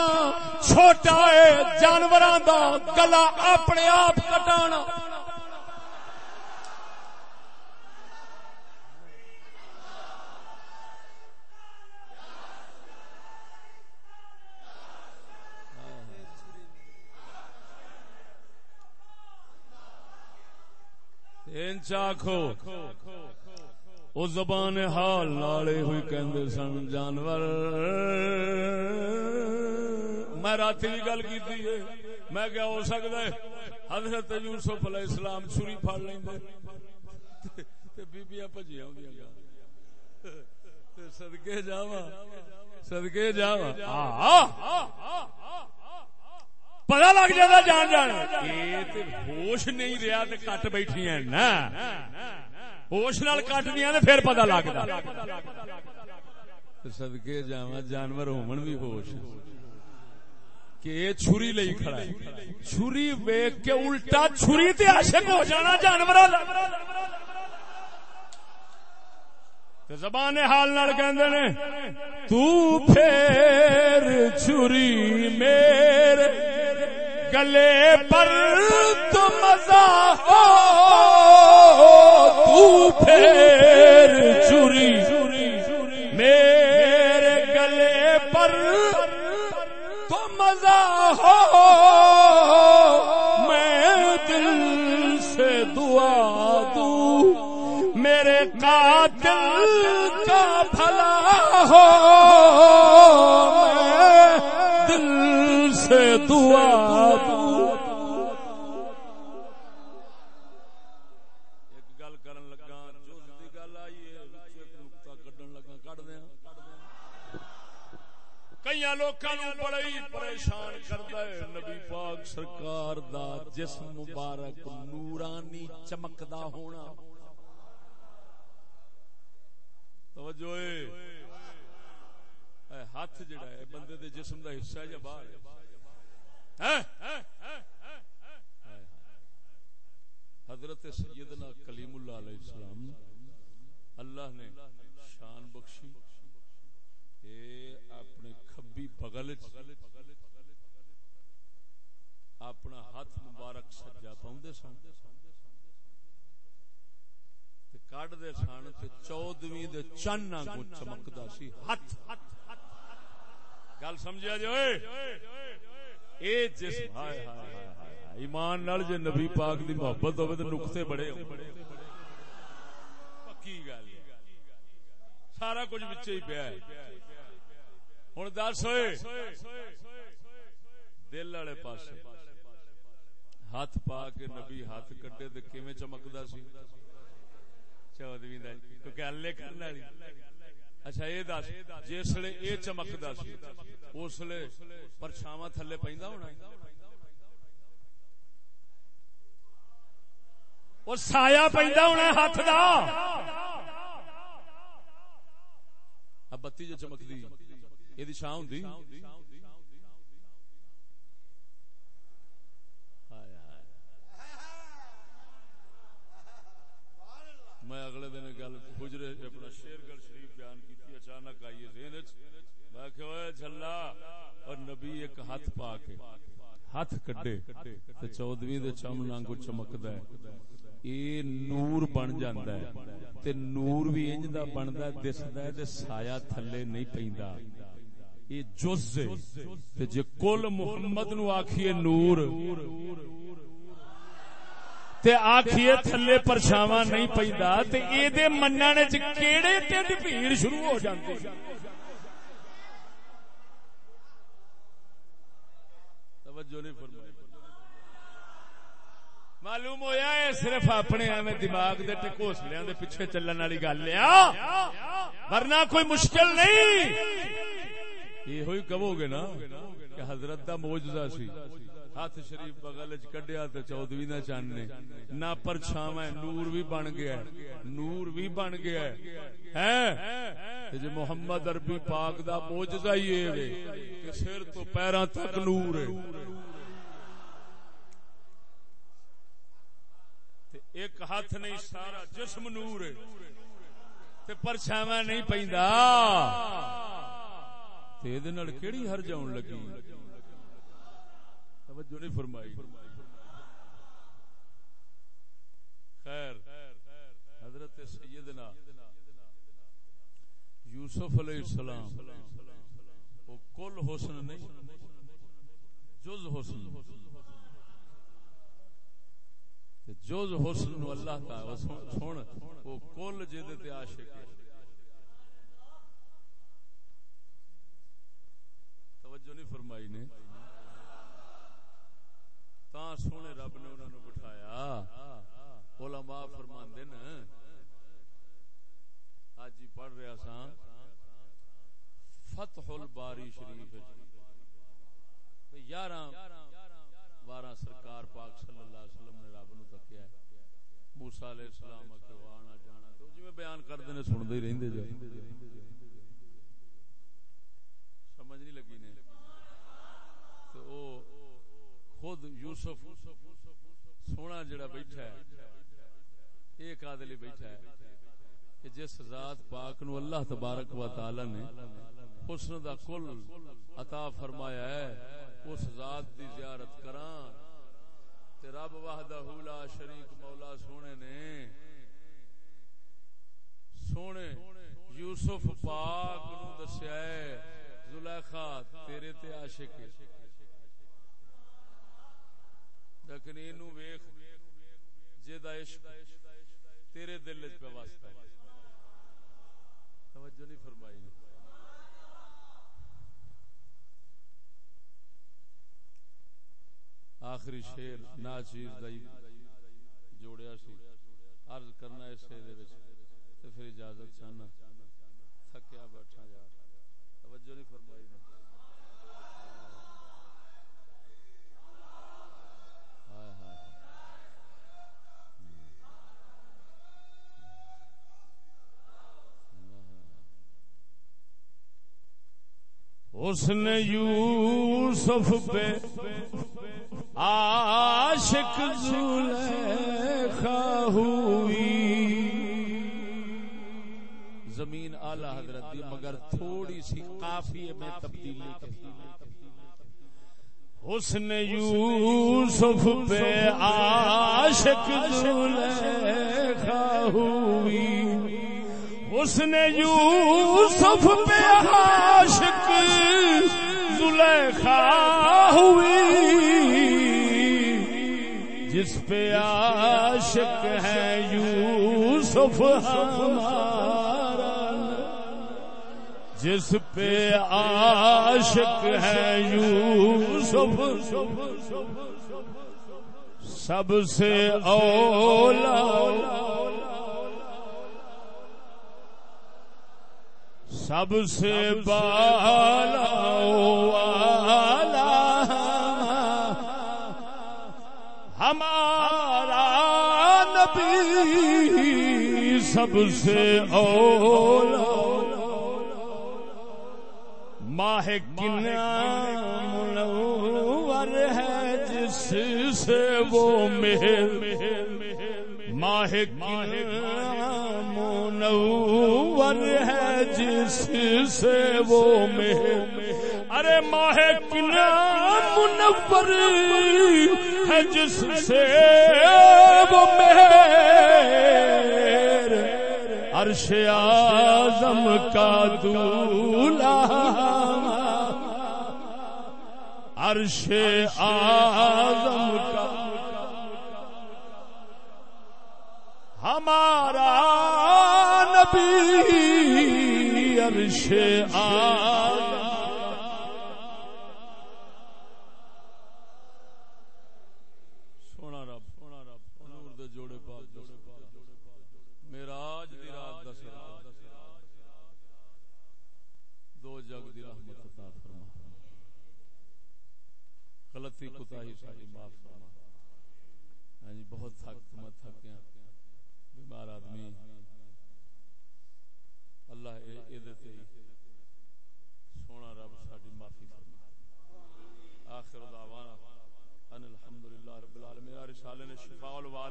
چھوٹا ہے جانوراں دا گلا اپنے آپ کٹانا۔ چاخو او زبان حال نالے ہوئی کہندے سن، جانور۔ میں رات بھی گل کی میں کیا ہو سکتا ہے، حضرت یوسف علیہ السلام چھری پھڑ لیں بیبیاں بجیا سدکے جاوا سدکے جاوا پتا لگ جاتا جان جان ہوش نہیں رہا کٹ بیٹھی نا ہوش نال کٹ دیا پھر پتا لگتا سدکے جا جانور ہومن بھی ہوش کہ چھری لئی کھڑا ہے چھری ویک کے الٹا چھری تے عاشق ہو جانا جانور زبان حال نال کہندے نے، تو پھر چھری میرے گلے پر تو مزہ ہو، تو پھر چوری میرے گلے پر تو مزہ ہو۔ میں دل سے دعا میرے قاتل کا بھلا ہو دل سے دعا بڑی پریشان کرتا ہے، نبی پاک سرکار دا جسم مبارک، نورانی چمکدا ہونا۔ توجہ ہاتھ جڑا ہے، بندے دے جسم دا حصہ یا باہر ہاں؟ حضرت سیدنا کلیم اللہ علیہ السلام اللہ نے شان بخشی۔ اے اپنے کھبی بغل اپنا ہاتھ مبارک سجا پاؤں سن۔ کڈ دے سن چودویں دے چن کو چمکدا سی ہاتھ گل سمجھا جو اے جس ہائے ہائے ایمان نال جے نبی پاک دی محبت ہوے تے نقطے بڑے ہو پکی گل سارا کچھ وچے ہی پیا ہے ہوں دس ہوئے دل والے پاس ہاتھ پا کے نبی ہاتھ کٹے تو کیون چمکتا سی چودویں گل کرنے والی۔ اچھا یہ دس جسے یہ چمکتا سی، اسلے پرچھاوا تھلے پہ ہونا وہ سایا پہ ہونا ہاتھ کا بتی جو چمکتی یہ شاہ ہوں میں اگلے دن گل گجرے اپنا شیر گل شریف بیان کی اچانک آئیے ذہن میں کہ جھلا، اور نبی ایک ہاتھ پا کے، ہاتھ کڈے، تے چودویں دے چم نانگو چمکدا ہے۔ اے نور بن جاندا ہے، تے نور بھی انج دا بندا ہے، دسدا ہے، تے سایہ تھلے نہیں پیندا۔ یہ جز ہے تے جے کل محمد نو آکھیے نور۔ تے آکھیے تھلے پرچھاواں نہیں پیندا تے اے دے منن وچ کیڑے ٹڈ بھیڑ شروع ہو جاندی توجہ نہیں فرمائی۔ معلوم ہویا ہے صرف اپنے ایویں دماغ دے ٹکوسلیاں دے پیچھے چلن والی گل ہے۔ ورنہ کوئی مشکل نہیں۔ یہ ہوئی کہو گے نا کہ حضرت دا موجزہ سی۔ ہاتھ شریف بغل چ کڈیا تے چودویں دا چان نے نہ پرچھاواں نور بھی بن گیا ہے۔ نور بھی بن گیا ہے۔ ہیں؟ جے محمد عربی پاک دا موجزہ ہی ہے کہ سر تو پیراں تک نور ہے۔ ایک ہاتھ نہیں، سارا جسم نور ہے۔ تے پرچھاواں نہیں پیندا۔ تے دے نال کیڑی ہر جاون لگی؟ توجہ نہیں فرمائی۔ خیر، حضرت سیدنا یوسف علیہ السلام، وہ کل حسن نہیں، جز حسن۔ جز حسن نو اللہ تعالی سن وہ کل جے تے عاشق ہے۔ توجہ نہیں فرمائی نے۔ تا سونے رب نے انہوں نے بٹھایا علماء فرماندے نا آج ہی پڑھ رہا سا فتح الباری شریف یارہ بارہ سرکار پاک صلی اللہ علیہ وسلم نے رب نو تکیا ہے موسی علیہ السلام کے آنا جانا تو جویں بیان کردے نے سن دے ہی رہندے جو سمجھ نہیں لگی نے تو او خود یوسف سونا جڑا بیٹھا ہے، ایک آدلی بیٹھا ہے کہ جس ذات پاک نو اللہ تبارک و تعالی نے حسن دا کل عطا فرمایا ہے، اس ذات دی زیارت کراں۔ تے رب وحدہ لا شریک مولا سونے نے سونے یوسف پاک نو دسیا ہے، زلیخا تیرے تے عاشق ہے۔ لیکن اینو ویکھ جیدا عشق تیرے دل وچ پہ واسطہ ہے۔ توجہ نہیں فرمائی۔ آخری شیر نا چیز دائی جوڑیا سی۔ عرض کرنا اس سے دے وچ تے پھر اجازت چاہنا۔ تھکیا بیٹھا یار۔ توجہ نہیں فرمائی۔ اس نے یوسف پہ عاشق زلیخا ہوئی۔ زمین اعلی حضرت دی، مگر تھوڑی سی قافیے میں تبدیلی کی اس نے یوسف پہ عاشق زلیخا ہوئی۔ اس نے یوسف پہ عاشق زلیخا ہوئی، جس پہ عاشق ہے یوسف ہمارا، جس پہ عاشق ہے یوسف، سب سے اولا سب سے بالا والا ہمارا نبی سب سے اولا ماہ کنا منور ہے جس سے وہ مہر ماہ کنا منور نور ہے جس سے وہ میں ارے ماہ کنا منور ہے جس سے وہ مہر۔ عرش آزم کا دولا عرش آزم کا۔ ہمارا نبی عرش آ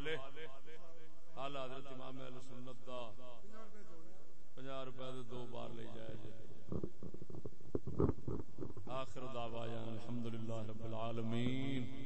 حوالے حال حضرت امام اہل سنت دا 50 روپے دو بار لے جائے جی آخر دعوانا الحمدللہ رب العالمین۔